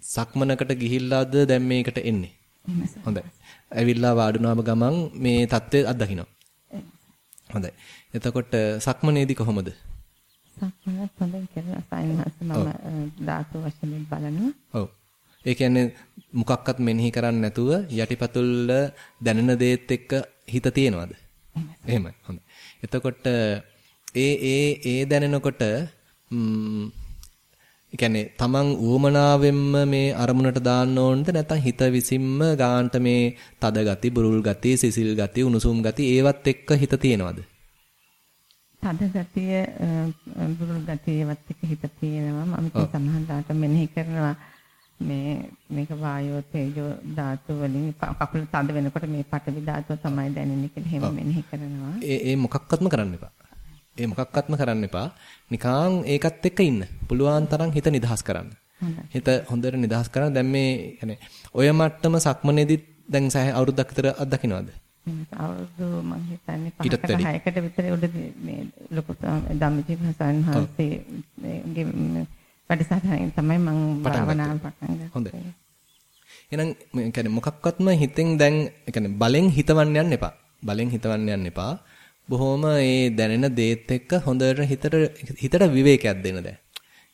සක්මනකට ගිහිල්ලාද දැන් මේකට එන්නේ? හොඳයි. ඇවිල්ලා වාඩුනාම ගමන් මේ தත්ත්වය අත්දකින්න. හොඳයි. එතකොට සක්මනේදී කොහොමද? සක්මනත් හොඳින් කරලා සායනහස මම ධාතු වශයෙන් බලනවා. ඔව්. ඒ කියන්නේ මොකක්වත් මෙනෙහි කරන්නේ නැතුව යටිපතුල් දැනෙන දේත් එක්ක හිත තියෙනවද? එහෙමයි. හොඳයි. එතකොට ඒ ඒ ඒ දැනෙනකොට ඒ කියන්නේ තමන් ඌමනාවෙන්ම මේ අරමුණට දාන්න ඕනද නැත්නම් හිත විසින්ම ගාන්ට මේ තද ගති, බුරුල් ගති, සිසිල් ගති, උණුසුම් ගති ඒවත් එක්ක හිත තියෙනවද? තද ගතිය, බුරුල් ගතිය ඒවත් එක්ක හිත තියෙනවා. මම ඉතින් සමහරවිට මෙනෙහි කරනවා මේ මේක වායෝ තේජෝ ධාතු වලින් කකුල තද වෙනකොට මේ පඨවි ධාතුව තමයි දැනෙන්නේ කියලා එහෙම මෙනෙහි කරනවා. ඒ ඒ මොකක්වත්ම කරන්න එපා. ඒ මොකක්වත්ම කරන්න එපා. නිකං ඒකත් එක්ක ඉන්න. පුළුවන් තරම් හිත නිදහස් කරන්න. හිත හොඳට නිදහස් කරන්න. දැන් මේ يعني ඔය මට්ටම සක්මනේදී දැන් සහ අවුරුද්දක් විතර අත්දකින්නවද? අවුරුදු මම හිතන්නේ පහකට හයකට විතර උඩ මේ ලොකු ධම්මජීව හසන් හාසේ වැඩසටහනින් තමයි මම භාවනාව පටන් ගත්තේ. හොඳයි. එහෙනම් يعني මොකක්වත්ම හිතෙන් දැන් يعني බලෙන් හිතවන්න යන්න එපා. බලෙන් හිතවන්න යන්න එපා. බොහොම ඒ දැනෙන දේත් එක්ක හොඳට හිතට හිතට විවේකයක් දෙන්න දැන්.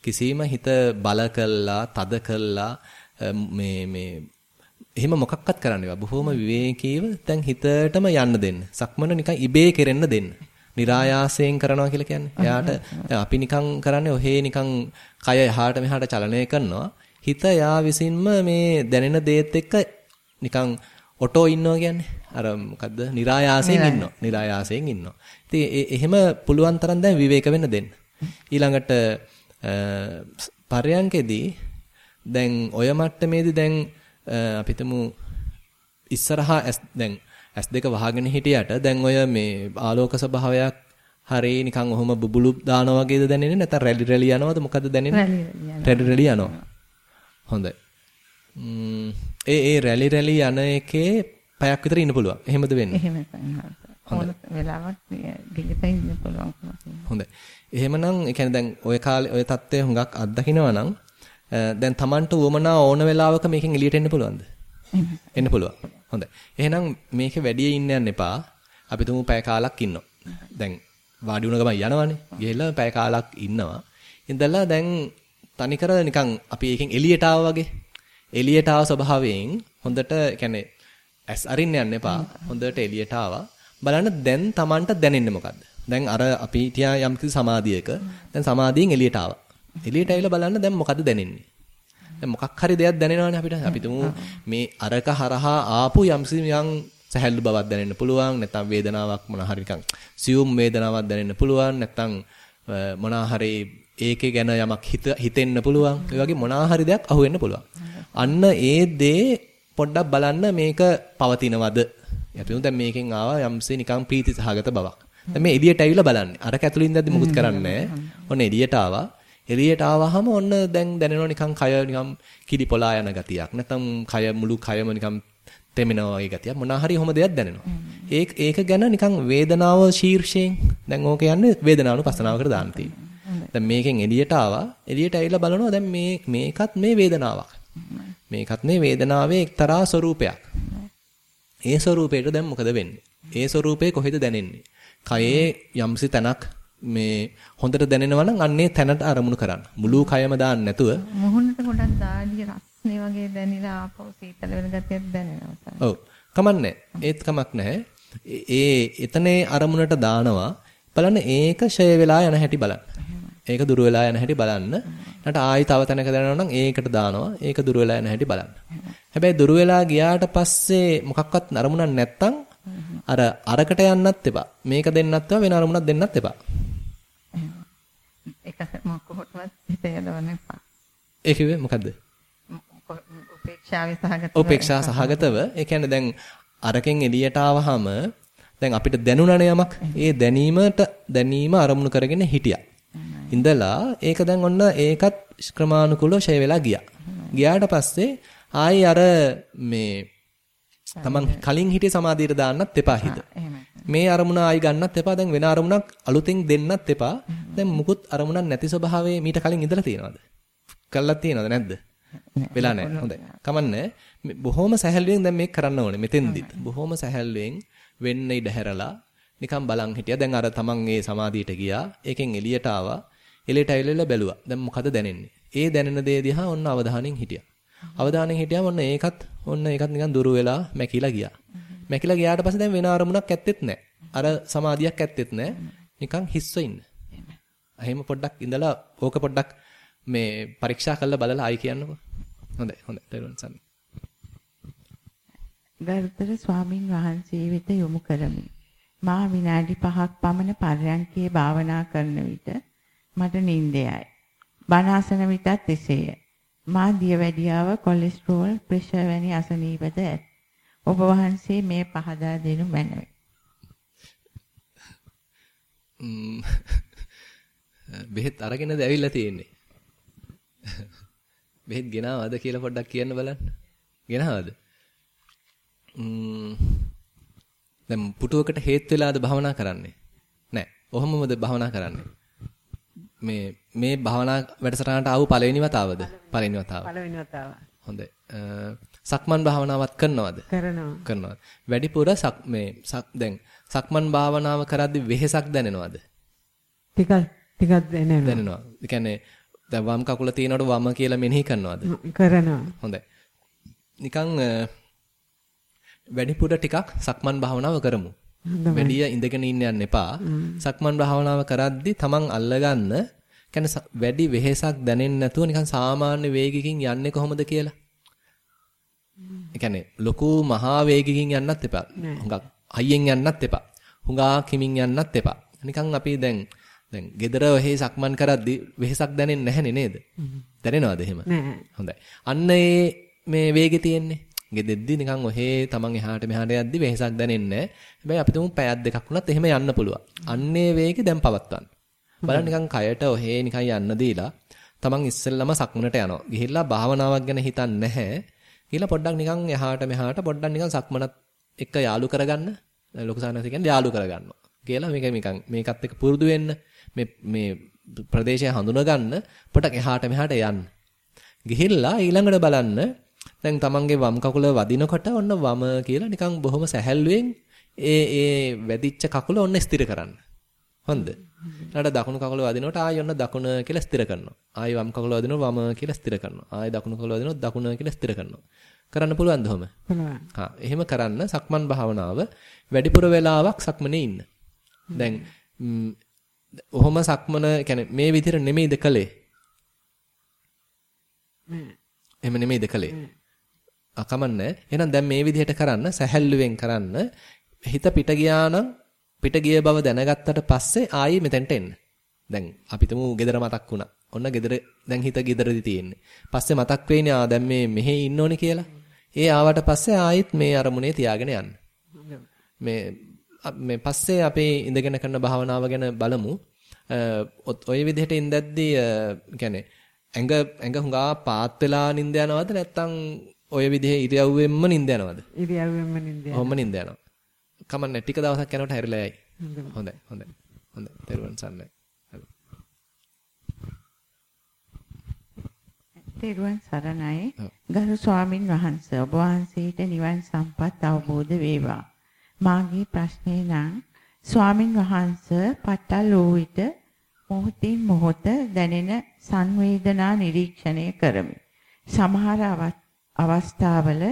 කිසිම හිත බල කළා, තද කළා මේ මේ එහෙම මොකක්වත් කරන්න එපා. බොහොම විවේකීව දැන් හිතටම යන්න දෙන්න. සක්මන නිකන් ඉබේ කෙරෙන්න දෙන්න. નિરાයාසයෙන් කරනවා කියලා කියන්නේ. එයාට අපි නිකන් කරන්නේ ඔහේ නිකන් කය එහාට මෙහාට චලනය කරනවා. හිත යා විසින්ම මේ දැනෙන දේත් එක්ක නිකන් ඔටෝ ඉන්නවා කියන්නේ. අර මොකද්ද? નિરાයාසයෙන් ඉන්නවා. નિરાයාසයෙන් ඉන්නවා. ඉතින් එහෙම පුළුවන් තරම් දැන් විවේක වෙන්න දෙන්න. ඊළඟට පරයන්කෙදී දැන් ඔය මට්ටමේදී දැන් අපිටම ඉස්සරහා දැන් S2 වහගෙන හිටියට දැන් ඔය මේ ආලෝක ස්වභාවයක් හරේ නිකන් ඔහොම බුබුලු දානවා වගේද දැනෙන්නේ නැත්නම් රැලි රැලි යනවද මොකද දැනෙන්නේ රැලි රැලි යනවා හොඳයි ම්ම් ඒ ඒ රැලි රැලි යන එකේ පැයක් විතර ඉන්න පුළුවන්. එහෙමද වෙන්නේ? එහෙමයි. හොඳ වෙලාවක් ගිහින් ඉන්න පුළුවන්. හොඳයි. එහෙමනම් ඒ කියන්නේ දැන් ඔය කාලේ ඔය தත්ත්වය හුඟක් අත්දකින්නවා නම් දැන් Tamanට උවමනා ඕන වෙලාවක මේකෙන් එළියට එන්න පුළුවන්ද? එන්න පුළුවන්. හොඳයි. එහෙනම් මේකේ වැඩි ඉන්න යන්න එපා. අපි තුමු පැය කාලක් ඉන්නවා. දැන් වාඩි වුණ ගමන් යනවනේ. ගිහලා පැය කාලක් ඉන්නවා. ඉඳලා දැන් තනිකර නිකන් අපි එකෙන් එළියට ආවා වගේ. එළියට ආව ස්වභාවයෙන් හොඳට කියන්නේ ඇස් අරින්න යන්න එපා. හොඳට එළියට ආවා. බලන්න දැන් Tamanට දැනෙන්නේ මොකද්ද? දැන් අර අපි තියා යම් කිසි සමාධියක දැන් සමාධියෙන් එළියට ආවා. එළියට ඇවිල්ලා බලන්න දැන් මොකද්ද දැනෙන්නේ? දැන් මොකක් හරි දෙයක් දැනෙනවනේ අපිට. අපි තුමු මේ අරක හරහා ආපු යම්සි යම් සැහැල්ලු බවක් දැනෙන්න පුළුවන්. නැත්නම් වේදනාවක් මොන හරි නිකන් සියුම් වේදනාවක් දැනෙන්න පුළුවන්. නැත්නම් මොනා හරි ඒකේ ගැන යමක් හිතෙන්න පුළුවන්. ඒ වගේ මොනා හරි දෙයක් අහුවෙන්න පුළුවන්. අන්න ඒ දේ පොඩ්ඩක් බලන්න මේක පවතිනවද? අපි දැන් මේකෙන් ආවා යම්සේ නිකන් ප්‍රීති සහගත බවක්. දැන් මේ එළියට ඇවිල්ලා බලන්නේ. අරක ඇතුළේ ඉඳද්දි මුකුත් කරන්නේ ඔන්න එළියට ආවා. එළියට ආවහම ඔන්න දැන් දැනෙනවා නිකන් කය නිකන් කිඩි පොලා යන ගතියක්. නැත්නම් කය මුළු කයම නිකන් තෙමෙනවා වගේ ගතියක්. මොනවා හරි ඔහොම දෙයක් දැනෙනවා. ඒක ඒක ගැන නිකන් වේදනාව ශීර්ෂයෙන් දැන් ඕක යන්නේ වේදනානුපස්සනාවකට දාන්න තියෙනවා. දැන් මේකෙන් එළියට ආවා. එළියට ඇවිල්ලා බලනවා දැන් මේ මේකත් මේ වේදනාවක්. මේකත් මේ වේදනාවේ එක්තරා ස්වરૂපයක්. ඒ ස්වરૂපයට දැන් මොකද වෙන්නේ? ඒ ස්වરૂපේ කොහෙද දැනෙන්නේ? කයේ යම්සි තැනක් මේ හොඳට දැනෙනවා නම් අන්නේ තැනට අරමුණු කරන්න. මුළු කයම දාන්න නැතුව මුහුණට ගොඩක් දාඩිය රස්නේ වගේ දැනිලා ආපහු සීතල වෙන ගතියක් දැනෙනවා. ඔව්. කමන්නේ. ඒත් කමක් නැහැ. ඒ එතනේ අරමුණට දානවා. බලන්න ඒක ෂය වෙලා යන හැටි බලන්න. ඒක දුර වෙලා යන හැටි බලන්න. ඊට ආයි තව තැනක දැනෙනවා නම් ඒකට දානවා. ඒක දුර වෙලා යන හැටි බලන්න. හැබැයි දුර වෙලා ගියාට පස්සේ මොකක්වත් අරමුණක් නැත්තම් අර අරකට යන්නත් එපා. මේක දෙන්නත් වෙන අරමුණක් දෙන්නත් එපා. ඒක මොකකොටවත් හිත යදවන්න එපා. ඒ කිව්වේ මොකද්ද? උපේක්ෂාවේ සහගතව උපේක්ෂා සහගතව ඒ කියන්නේ දැන් අරකින් එළියට ආවහම දැන් අපිට දැනුණනේ යමක්. ඒ දැනීමට දැනීම අරමුණු කරගෙන හිටියා. ඉඳලා ඒක දැන් ඔන්න ඒකත් ක්‍රමානුකූලව ෂය වෙලා ගියා. ගියාට පස්සේ ආයි අර මේ තමන් කලින් හිටිය සමාධියට දාන්නත් එපා හිත. මේ අරමුණ ආයි ගන්නත් එපා. දැන් වෙන අරමුණක් අලුතෙන් දෙන්නත් එපා. දැන් මුකුත් අරමුණක් නැති ස්වභාවයේ මීට කලින් ඉඳලා තියෙනවද? කළා තියෙනවද නැද්ද? වෙලා නැහැ. හොඳයි. කමන්නේ. බොහොම සැහැල්ලුවෙන් දැන් මේක කරන්න ඕනේ. මෙතෙන්දිත්. බොහොම සැහැල්ලුවෙන් වෙන්න ඉඩ හැරලා නිකන් බලන් හිටියා. දැන් අර තමන් ඒ සමාධියට ගියා. ඒකෙන් එළියට ආවා. එළියට ඇවිල්ලා බැලුවා. දැන් මොකද දැනෙන්නේ? ඒ දැනෙන දේ දිහා ඔන්න අවධානයෙන් හිටියා. අවධානයෙන් හිටියාම ඔන්න ඒකත් ඔන්න ඒකත් නිකන් දුර වෙලා මැකිලා ගියා. මැකිලා ගියාට පස්සේ දැන් වෙන අරමුණක් ඇත්තෙත් නැහැ. අර සමාධියක් ඇත්තෙත් නැහැ. නිකන් හිස්ව ඉන්න. එහෙම පොඩ්ඩක් ඉඳලා ඕක පොඩ්ඩක් මේ පරීක්ෂා කරලා බලලා ආයි කියන්නකෝ. හොඳයි හොඳයි. දරුවන් සන්න. ගරුතර ස්වාමින් වහන්සේ වෙත යොමු කරමි. මා විනාඩි 5ක් පමණ පර්යන්කේ භාවනා කරන විට මට නිින්දයයි. බණ අසන විටත් එසේය. මා දියවැඩියාව කොලෙස්ටරෝල් ප්‍රෙෂර් වැනි අසනීපද ඇත. ඔබ වහන්සේ මේ පහදා දෙනු මැනවි. බෙහෙත් අරගෙනද ඇවිල්ලා තියෙන්නේ. බෙහෙත් ගෙනාවද කියලා පොඩ්ඩක් කියන්න බලන්න. ගෙනාවද? ම්ම් දැන් පුටුවකට හේත් වෙලාද භවනා කරන්නේ? නෑ. ඔහොමමද භවනා කරන්නේ? මේ මේ භවනා වැඩසටහනට ආව පළවෙනි වතාවද? පළවෙනි වතාව. පළවෙනි වතාව. හොඳයි. සක්මන් භාවනාවක් කරනවද? කරනවා. කරනවද? වැඩිපුර සක් මේ සක් දැන් සක්මන් භාවනාව කරද්දි වෙහෙසක් දැනෙනවද? ටිකක් ටිකක් දැනෙනවා. දැනෙනවා. ඒ කියන්නේ දැන් වම් කකුල තියෙනකොට වම කියලා මෙනෙහි කරනවද? කරනවා. හොඳයි. නිකන් වැඩිපුර ටිකක් සක්මන් භාවනාව කරමු. වැඩිය ඉඳගෙන ඉන්න යන්න එපා. සක්මන් භාවනාව කරද්දි තමන් අල්ලගන්න කියන්නේ වැඩි වෙහෙසක් දැනෙන්නේ නැතුව නිකන් සාමාන්‍ය වේගකින් යන්නේ කොහොමද කියලා. ඒ කියන්නේ ලොකු මහා වේගකින් යන්නත් එපා. හුඟක් හයියෙන් යන්නත් එපා. හුඟා කිමින් යන්නත් එපා. නිකන් අපි දැන් දැන් gedara ඔහේ සක්මන් කරද්දි වෙහෙසක් දැනෙන්නේ නැහනේ නේද? දැනෙනවද එහෙම? හොඳයි. අන්න ඒ මේ වේගෙ තියෙන්නේ. ගෙදෙද්දි නිකන් ඔහේ තමන් එහාට මෙහාට යද්දි වෙහෙසක් දැනෙන්නේ නැහැ. හැබැයි අපි තුමු පැයක් දෙකක් වුණත් එහෙම යන්න පුළුවන්. අන්නේ වේගෙ දැන් පවත්වන්න. බලන්න නිකන් කයට ඔහේ නිකන් යන්න දීලා තමන් ඉස්සෙල්ලම සක්මනට යනවා. ගිහිල්ලා භාවනාවක් ගැන හිතන්නේ නැහැ. ගිහිල්ලා පොඩ්ඩක් නිකන් එහාට මෙහාට පොඩ්ඩක් නිකන් සක්මනත් එක්ක යාලු කරගන්න. ලොකු සානස කියන්නේ යාලු කරගන්නවා. කියලා මේක නිකන් මේකත් එක්ක පුරුදු වෙන්න. මේ මේ ප්‍රදේශය හඳුනා ගන්න පොඩක් එහාට මෙහාට යන්න. ගිහිල්ලා ඊළඟට බලන්න දැන් තමන්ගේ වම් කකුල වදිනකොට ඔන්න වම කියලා නිකන් බොහොම සැහැල්ලුවෙන් ඒ ඒ වැදිච්ච කකුල ඔන්න ස්ථිර කරන්න. හොඳද? ඊළඟට දකුණු කකුල වදිනකොට ආයෙ ඔන්න දකුණ කියලා ස්ථිර කරනවා. ආයෙ වම් කකුල වදිනකොට වම කියලා ස්ථිර කරනවා. ආයෙ දකුණු කකුල වදිනකොට දකුණ කියලා ස්ථිර කරනවා. කරන්න පුළුවන්ද ඔහොම? එහෙම කරන්න සක්මන් භාවනාව වැඩිපුර වෙලාවක් සක්මනේ ඉන්න. දැන් ඔහොම සක්මන කියන්නේ මේ විදිහට නෙමෙයිද කළේ? එහෙම නෙමෙයිද කළේ? අකමන්නේ. එහෙනම් දැන් මේ විදිහට කරන්න සැහැල්ලුවෙන් කරන්න හිත පිට ගියා නම් පිට ගිය බව දැනගත්තට පස්සේ ආයි මෙතෙන්ට එන්න. දැන් අපි තුමු gedara මතක් වුණා. ඔන්න gedara දැන් හිත gedaradi තියෙන්නේ. පස්සේ මතක් වෙන්නේ ආ දැන් මේ මෙහෙ ඉන්න ඕනේ කියලා. ඒ ආවට පස්සේ ආයෙත් මේ අරමුණේ තියාගෙන යන්න. මේ මේ පස්සේ අපි ඉඳගෙන කරන භාවනාව ගැන බලමු. ඔය විදිහට ඉඳද්දී කියන්නේ ඇඟ ඇඟ හුඟා පාත් වෙලා නිින්ද යනවද නැත්නම් ඔය විදිහේ ඉරියව්වෙන්ම නිින්ද යනවද? ඉරියව්වෙන්ම නිින්ද යනවා. ඔහොම නිින්ද යනවා. කමන්නේ ටික දවසක් යනකොට හැරිලා යයි. හොඳයි හොඳයි. හොඳයි. තෙරුවන් සරණයි. තෙරුවන් සරණයි. ගරු ස්වාමින් වහන්සේ ඔබ වහන්සේට නිවන් සම්පත් අවබෝධ වේවා. මාගේ ප්‍රශ්නේ නම් ස්වාමින් වහන්සේ පටල් වූ විට මොහොතින් මොහොත දැනෙන සංවේදනා නිරීක්ෂණය කරමි. සමහර අවස්ථාවල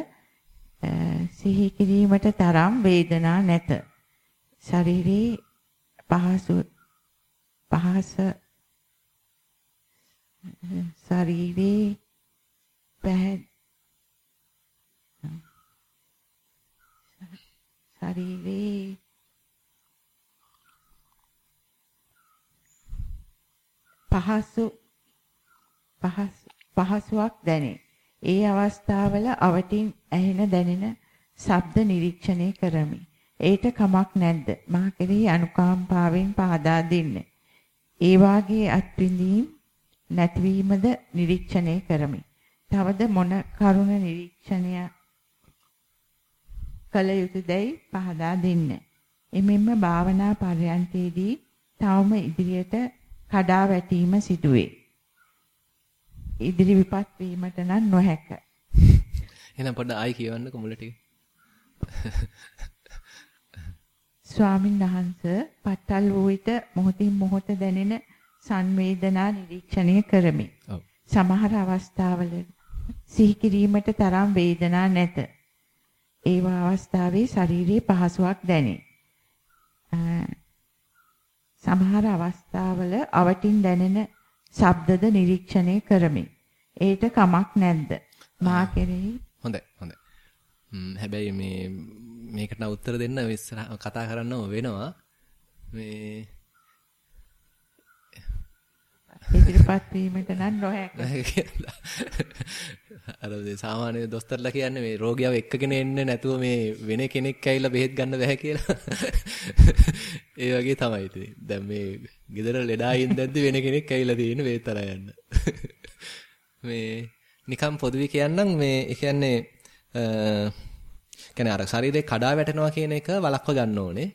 සිහි කිරීමට තරම් වේදනා නැත. ශරීරයේ පහසු පහස ශරීරේ පැහැ ශරීරේ පහසු පහසුවක් දැනේ. ඒ අවස්ථාවල අවටින් ඇහෙන දැනෙන ශබ්ද නිරීක්ෂණය කරමි. ඒට කමක් නැද්ද? මා කෙරෙහි අනුකම්පාවෙන් පහදා දෙන්න. ඒ වාගේ අත්විඳීම් නැතිවීමද නිරීක්ෂණය කරමි. තවද මොන කරුණ නිරීක්ෂණය කළ යුතුදයි පහදා දෙන්න. එමෙන්න භාවනා පරයන්තේදී තවම ඉදිරියට කඩා වැටීම සිදුවේ. ඉදිරි විපත් වීමට නම් නොහැක. එහෙනම් පොඩ්ඩ ආයි කියවන්නකො මුල ටික. ස්වාමින් වහන්සේ පටල් වූ විට මොහොතින් මොහොත දැනෙන සංවේදනා නිරීක්ෂණය කරමි. සමහර අවස්ථාවල සිහි කිරීමට තරම් වේදනා නැත. ඒ අවස්ථාවේ ශරීරයේ පහසුවක් දැනේ. සමහර අවස්ථාවල අවටින් දැනෙන ශබ්දද නිරීක්ෂණය කරමි. ඒට කමක් නැද්ද? මා කෙරෙහි හොඳයි හොඳයි. හැබැයි මේ මේකට උත්තර දෙන්න කතා කරන්නම වෙනවා. මේ ඉදිරිපත් වීමට නම් නොහැක. අර සාමාන්‍ය දොස්තරලා කියන්නේ මේ රෝගියාව එක්කගෙන එන්නේ නැතුව මේ වෙන කෙනෙක් ඇවිල්ලා බෙහෙත් ගන්න බෑ කියලා. ඒ වගේ තමයි ඉතින්. දැන් මේ ගෙදර ලෙඩායින් දැද්දි වෙන කෙනෙක් ඇවිල්ලා තියෙන බෙහෙත් අරන් යන්න. මේ නිකම් පොදුවේ කියන්නම් මේ ඒ කියන්නේ කියන්නේ අර ශරීරේ කඩා වැටෙනවා කියන එක වළක්ව ගන්න ඕනේ.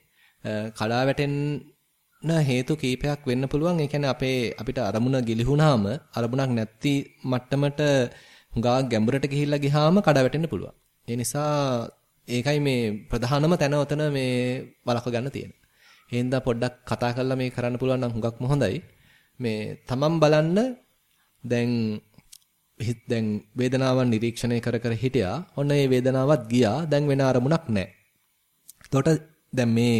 කඩා වැටෙන්න හේතු කීපයක් වෙන්න පුළුවන්. ඒ කියන්නේ අපේ අපිට අරමුණ ගිලිහුණාම අරමුණක් නැති මට්ටමට හුඟා ගැඹුරට ගිහිල්ලා ගියාම කඩා වැටෙන්න පුළුවන්. ඒ නිසා ඒකයි මේ ප්‍රධානම තැන ඔතන මේ වළක්ව ගන්න තියෙන්නේ. එහෙනම් පොඩ්ඩක් කතා කරලා මේ කරන්න පුළුවන් නම් හුඟක්ම හොඳයි. මේ තමන් බලන්න දැන් හිත දැන් වේදනාවන් නිරීක්ෂණය කර කර හිටියා. ඔන්න ඒ වේදනාවත් ගියා. දැන් වෙන අරමුණක් නැහැ. එතකොට දැන් මේ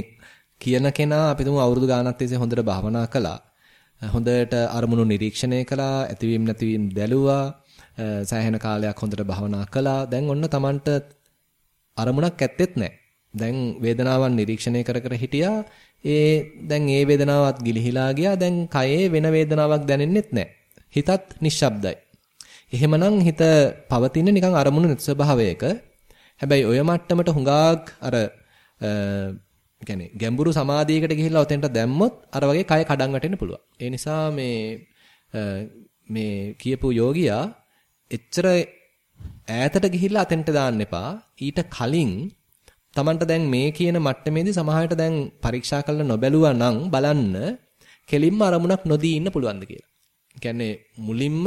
කියන කෙනා අපි තුමු අවුරුදු ගානක් තිස්සේ හොඳට භාවනා කළා. හොඳට අරමුණු නිරීක්ෂණය කළා, ඇතිවීම නැතිවීම දැලුවා. සෑහෙන කාලයක් හොඳට භාවනා කළා. දැන් ඔන්න Tamanට අරමුණක් ඇත්තෙත් නැහැ. දැන් වේදනාවන් නිරීක්ෂණය කර කර හිටියා. ඒ දැන් ඒ වේදනාවත් ගිලිහිලා ගියා. දැන් කයේ වෙන වේදනාවක් දැනෙන්නෙත් නැහැ. හිතත් නිශ්ශබ්දයි. එහෙමනම් හිත පවතින නිකන් අරමුණු නැති ස්වභාවයක. හැබැයි ඔය මට්ටමට හුඟක් අර කියන්නේ ගැඹුරු සමාධියකට ගිහිල්ලා ඔතෙන්ට දැම්මොත් අර වගේ කය කඩන් වැටෙන්න පුළුවන්. ඒ නිසා මේ මේ කියපු යෝගියා එච්චර ඈතට ගිහිල්ලා අතෙන්ට දාන්න එපා. ඊට කලින් Tamanට දැන් මේ කියන මට්ටමේදී සමහරවිට දැන් පරීක්ෂා කරලා නොබැලුවා නම් බලන්න කෙලින්ම අරමුණක් නොදී ඉන්න පුළුවන්ද කියලා. කියන්නේ මුලින්ම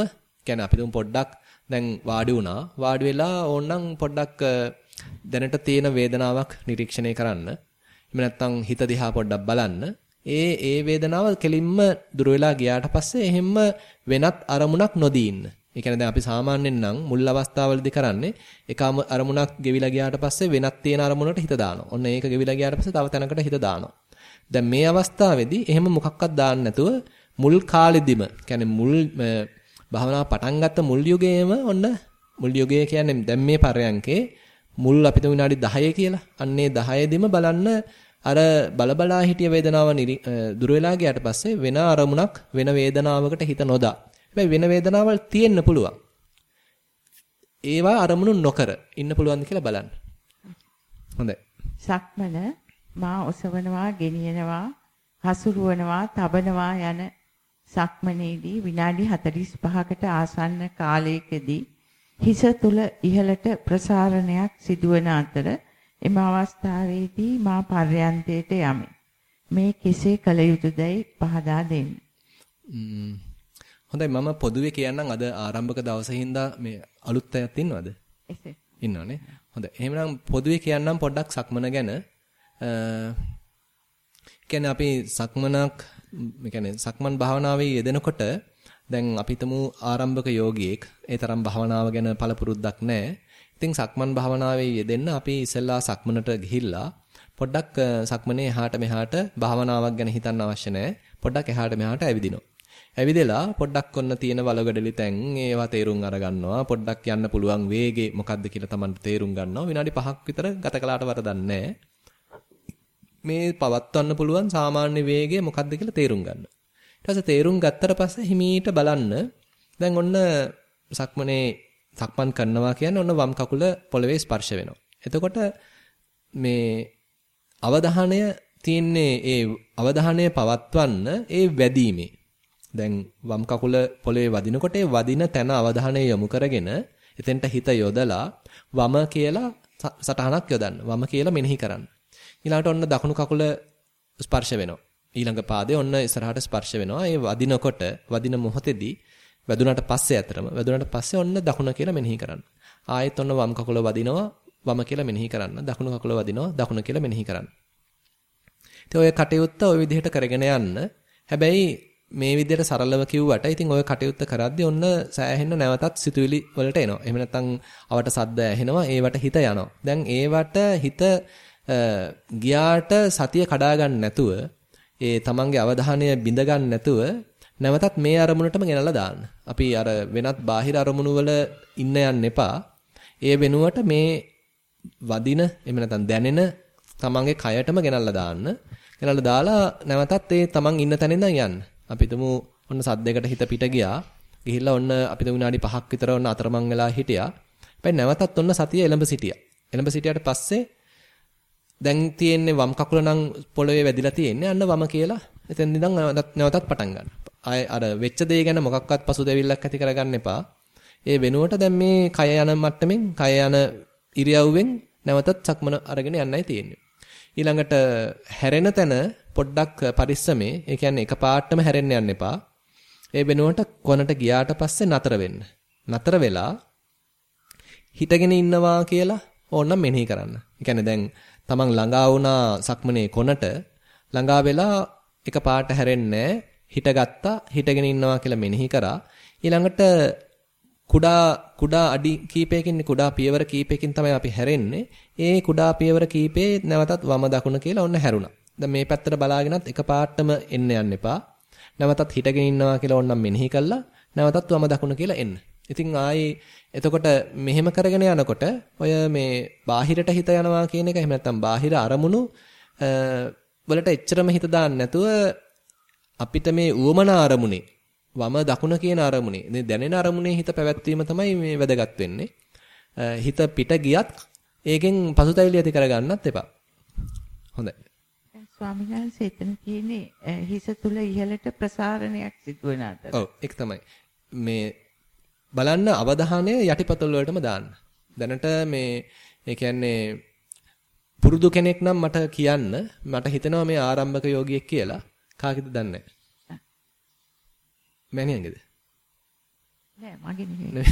කියන්නේ අපි තුමු පොඩ්ඩක් දැන් වාඩි වුණා. වාඩි වෙලා ඕනනම් පොඩ්ඩක් දැනට තියෙන වේදනාවක් නිරීක්ෂණය කරන්න. එහෙම නැත්නම් හිත දිහා පොඩ්ඩක් බලන්න. ඒ ඒ වේදනාව කෙලින්ම දුර වෙලා ගියාට පස්සේ එහෙම්ම වෙනත් අරමුණක් නොදී ඉන්න. ඒ කියන්නේ දැන් අපි සාමාන්‍යයෙන් නම් මුල් අවස්ථාවවලදී කරන්නේ එක අරමුණක් ගෙවිලා ගියාට පස්සේ වෙනත් තියෙන අරමුණකට හිත දානවා. ඔන්න ඒක ගෙවිලා ගියාට පස්සේ තව තැනකට හිත දානවා. දැන් මේ අවස්ථාවේදී එහෙම මොකක්වත් දාන්න නැතුව මුල් කාලෙදිම කියන්නේ මුල් භාවනාව පටන් ගත්ත මුල් යුගයේම ඔන්න මුල් යුගය කියන්නේ දැන් මේ පරයන්කේ මුල් අපි තුමු විනාඩි 10 කියලා. අන්නේ 10 දිම බලන්න අර බලබලා හිටිය වේදනාව දුර වෙලා ගියාට පස්සේ වෙන අරමුණක් වෙන වේදනාවකට හිත නොදා. හැබැයි වෙන වේදනාවල් තියෙන්න පුළුවන්. ඒවා අරමුණු නොකර ඉන්න පුළුවන්ද කියලා බලන්න. හොඳයි. සක්මන මා ඔසවනවා, ගෙනියනවා, හසුරුවනවා, තබනවා යන සක්මනේදී විනාඩි 45කට ආසන්න කාලයකදී හිස තුල ඉහළට ප්‍රසාරණයක් සිදුවන අතර එම අවස්ථාවේදී මා පර්යන්තයට යමි. මේ කෙසේ කළ යුතුදයි පහදා දෙන්න. හොඳයි මම පොදුවේ කියන්නම් අද ආරම්භක දවසේ හින්දා මේ අලුත් අයත් ඉන්නවද? එසේ. ඉන්නවනේ. හොඳයි. එහෙනම් පොදුවේ කියන්නම් පොඩ්ඩක් සක්මන ගැන. අ කියන්නේ අපි සක්මනක් කියන්නේ සක්මන් භාවනාවේ යෙදෙනකොට දැන් අපි හිතමු ආරම්භක යෝගියෙක් ඒ තරම් භාවනාව ගැන පළපුරුද්දක් නැහැ. ඉතින් සක්මන් භාවනාවේ යෙදෙන්න අපි ඉස්සෙල්ලා සක්මනට ගිහිල්ලා පොඩ්ඩක් සක්මනේ එහාට මෙහාට භාවනාවක් ගැන හිතන්න අවශ්‍ය නැහැ. පොඩ්ඩක් එහාට මෙහාට ඇවිදිනවා. ඇවිදලා පොඩ්ඩක් ඔන්න තියෙන වලගඩලි තැන් ඒවා තේරුම් අරගන්නවා. පොඩ්ඩක් යන්න පුළුවන් වේගේ මොකද්ද කියලා Tamanට තේරුම් ගන්නවා. විනාඩි 5ක් විතර ගත කළාට වරදක් මේ පවත්වන්න පුළුවන් සාමාන්‍ය වේගය මොකද්ද කියලා තේරුම් ගන්න. ඊට පස්සේ තේරුම් ගත්තට පස්සේ හිමීට බලන්න දැන් ඔන්න සක්මනේ සක්මන් කරනවා කියන්නේ ඔන්න වම් කකුල පොළවේ ස්පර්ශ වෙනවා. එතකොට මේ අවධානය තියන්නේ ඒ අවධානය පවත්වන්න ඒ වැදීමේ. දැන් වම් කකුල පොළවේ වදිනකොට ඒ වදින තැන අවධානය යොමු කරගෙන එතෙන්ට හිත යොදලා වම කියලා සටහනක් යොදන්න. වම කියලා මෙනෙහි කරන්න. ඊළඟට ඔන්න දකුණු කකුල ස්පර්ශ වෙනවා. ඊළඟ පාදේ ඔන්න ඉස්සරහට ස්පර්ශ වෙනවා. ඒ වදිනකොට වදින මොහොතේදී වැදුනට පස්සේ අතරම වැදුනට පස්සේ ඔන්න දකුණ කියලා මෙනෙහි කරන්න. ආයෙත් ඔන්න වම් කකුල වදිනවා වම කියලා මෙනෙහි කරන්න. දකුණු කකුල වදිනවා දකුණ කියලා මෙනෙහි කරන්න. ඉතින් ඔය කටයුත්ත ওই විදිහට කරගෙන යන්න. හැබැයි මේ විදිහට සරලව කිව්වට ඉතින් ඔය කටයුත්ත කරද්දී ඔන්න සෑහෙන්න නැවතත් සිතුවිලි වලට එනවා. එහෙම නැත්නම් අවට සද්ද ඇහෙනවා ඒවට හිත යනවා. දැන් ඒවට හිත ගියාට සතිය කඩා ගන්න නැතුව ඒ තමන්ගේ අවධානය බිඳ ගන්න නැතුව නැවතත් මේ අරමුණටම ගෙනල්ලා දාන්න. අපි අර වෙනත් බාහිර අරමුණු වල ඉන්න යන්න එපා. ඒ වෙනුවට මේ වදින එහෙම නැත්නම් දැනෙන තමන්ගේ කයටම ගෙනල්ලා දාන්න. ගෙනල්ලා දාලා නැවතත් ඒ තමන් ඉන්න තැන ඉඳන් යන්න. අපි හිතමු ඔන්න සද්දයකට හිත පිට ගියා. ගිහිල්ලා ඔන්න අපි විනාඩි 5ක් විතර ඔන්න අතරමං වෙලා හිටියා. හැබැයි නැවතත් ඔන්න සතිය එළඹ සිටියා. එළඹ සිටියට පස්සේ දැන් තියෙන්නේ වම් කකුල නම් පොළවේ වැදිලා තියෙන්නේ. අන්න වම කියලා එතෙන් ඉඳන් නැවතත් පටන් ගන්න. ආය අර වෙච්ච දේ ගැන මොකක්වත් පසුතැවිල්ලක් ඇති කරගන්න එපා. ඒ වෙනුවට දැන් මේ කය යන මට්ටමින් කය යන ඉරියව්වෙන් නැවතත් සක්මන අරගෙන යන්නයි තියෙන්නේ. ඊළඟට හැරෙන තැන පොඩ්ඩක් පරිස්සමේ. ඒ කියන්නේ එකපාරටම හැරෙන්න යන්න එපා. ඒ වෙනුවට කොනට ගියාට පස්සේ නතර වෙන්න. නතර වෙලා හිටගෙන ඉන්නවා කියලා ඕනනම් මෙනෙහි කරන්න. ඒ කියන්නේ දැන් තමන් ළඟා වුණා සක්මනේ කොනට ළඟා වෙලා එකපාරට හැරෙන්නේ හිටගත්තා හිටගෙන ඉන්නවා කියලා මෙනෙහි කරා ඊළඟට කුඩා කුඩා අඩි කීපයකින් කුඩා පියවර කීපයකින් තමයි අපි හැරෙන්නේ. ඒ කුඩා පියවර කීපේ නැවතත් වම දකුණ කියලා ඔන්න හැරුණා. දැන් මේ පැත්තට බලාගෙනත් එකපාරටම එන්න යන්න එපා. නැවතත් හිටගෙන ඉන්නවා කියලා ඕනනම් මෙනෙහි කළා. නැවතත් වම දකුණ කියලා එන්න. ඉතින් ආයේ එතකොට මෙහෙම කරගෙන යනකොට ඔය මේ බාහිරට හිත යනවා කියන එක එහෙම නැත්නම් බාහිර අරමුණු වලට එච්චරම හිත දාන්න නැතුව අපිට මේ උවමනා අරමුණේ වම දකුණ කියන අරමුණේ දැනෙන අරමුණේ හිත පැවැත්වීම තමයි මේ වැදගත් වෙන්නේ. හිත පිට ගියත් ඒකෙන් පසුතැවිලි ඇති කරගන්නත් එපා. හොඳයි. ස්වාමීන් වහන්සේ එතන තියෙන්නේ හිස තුල ඉහළට ප්‍රසාරණයක් සිදු වෙන අතර. ඔව් ඒක තමයි. මේ බලන්න අවධානය යටිපතුල් වලටම දාන්න. දැනට මේ ඒ කියන්නේ පුරුදු කෙනෙක් නම් මට කියන්න මට හිතෙනවා මේ ආරම්භක යෝගියෙක් කියලා. කාගෙද දන්නේ නැහැ. මෑණියන්ගේද? නෑ මගේ නෙමෙයි.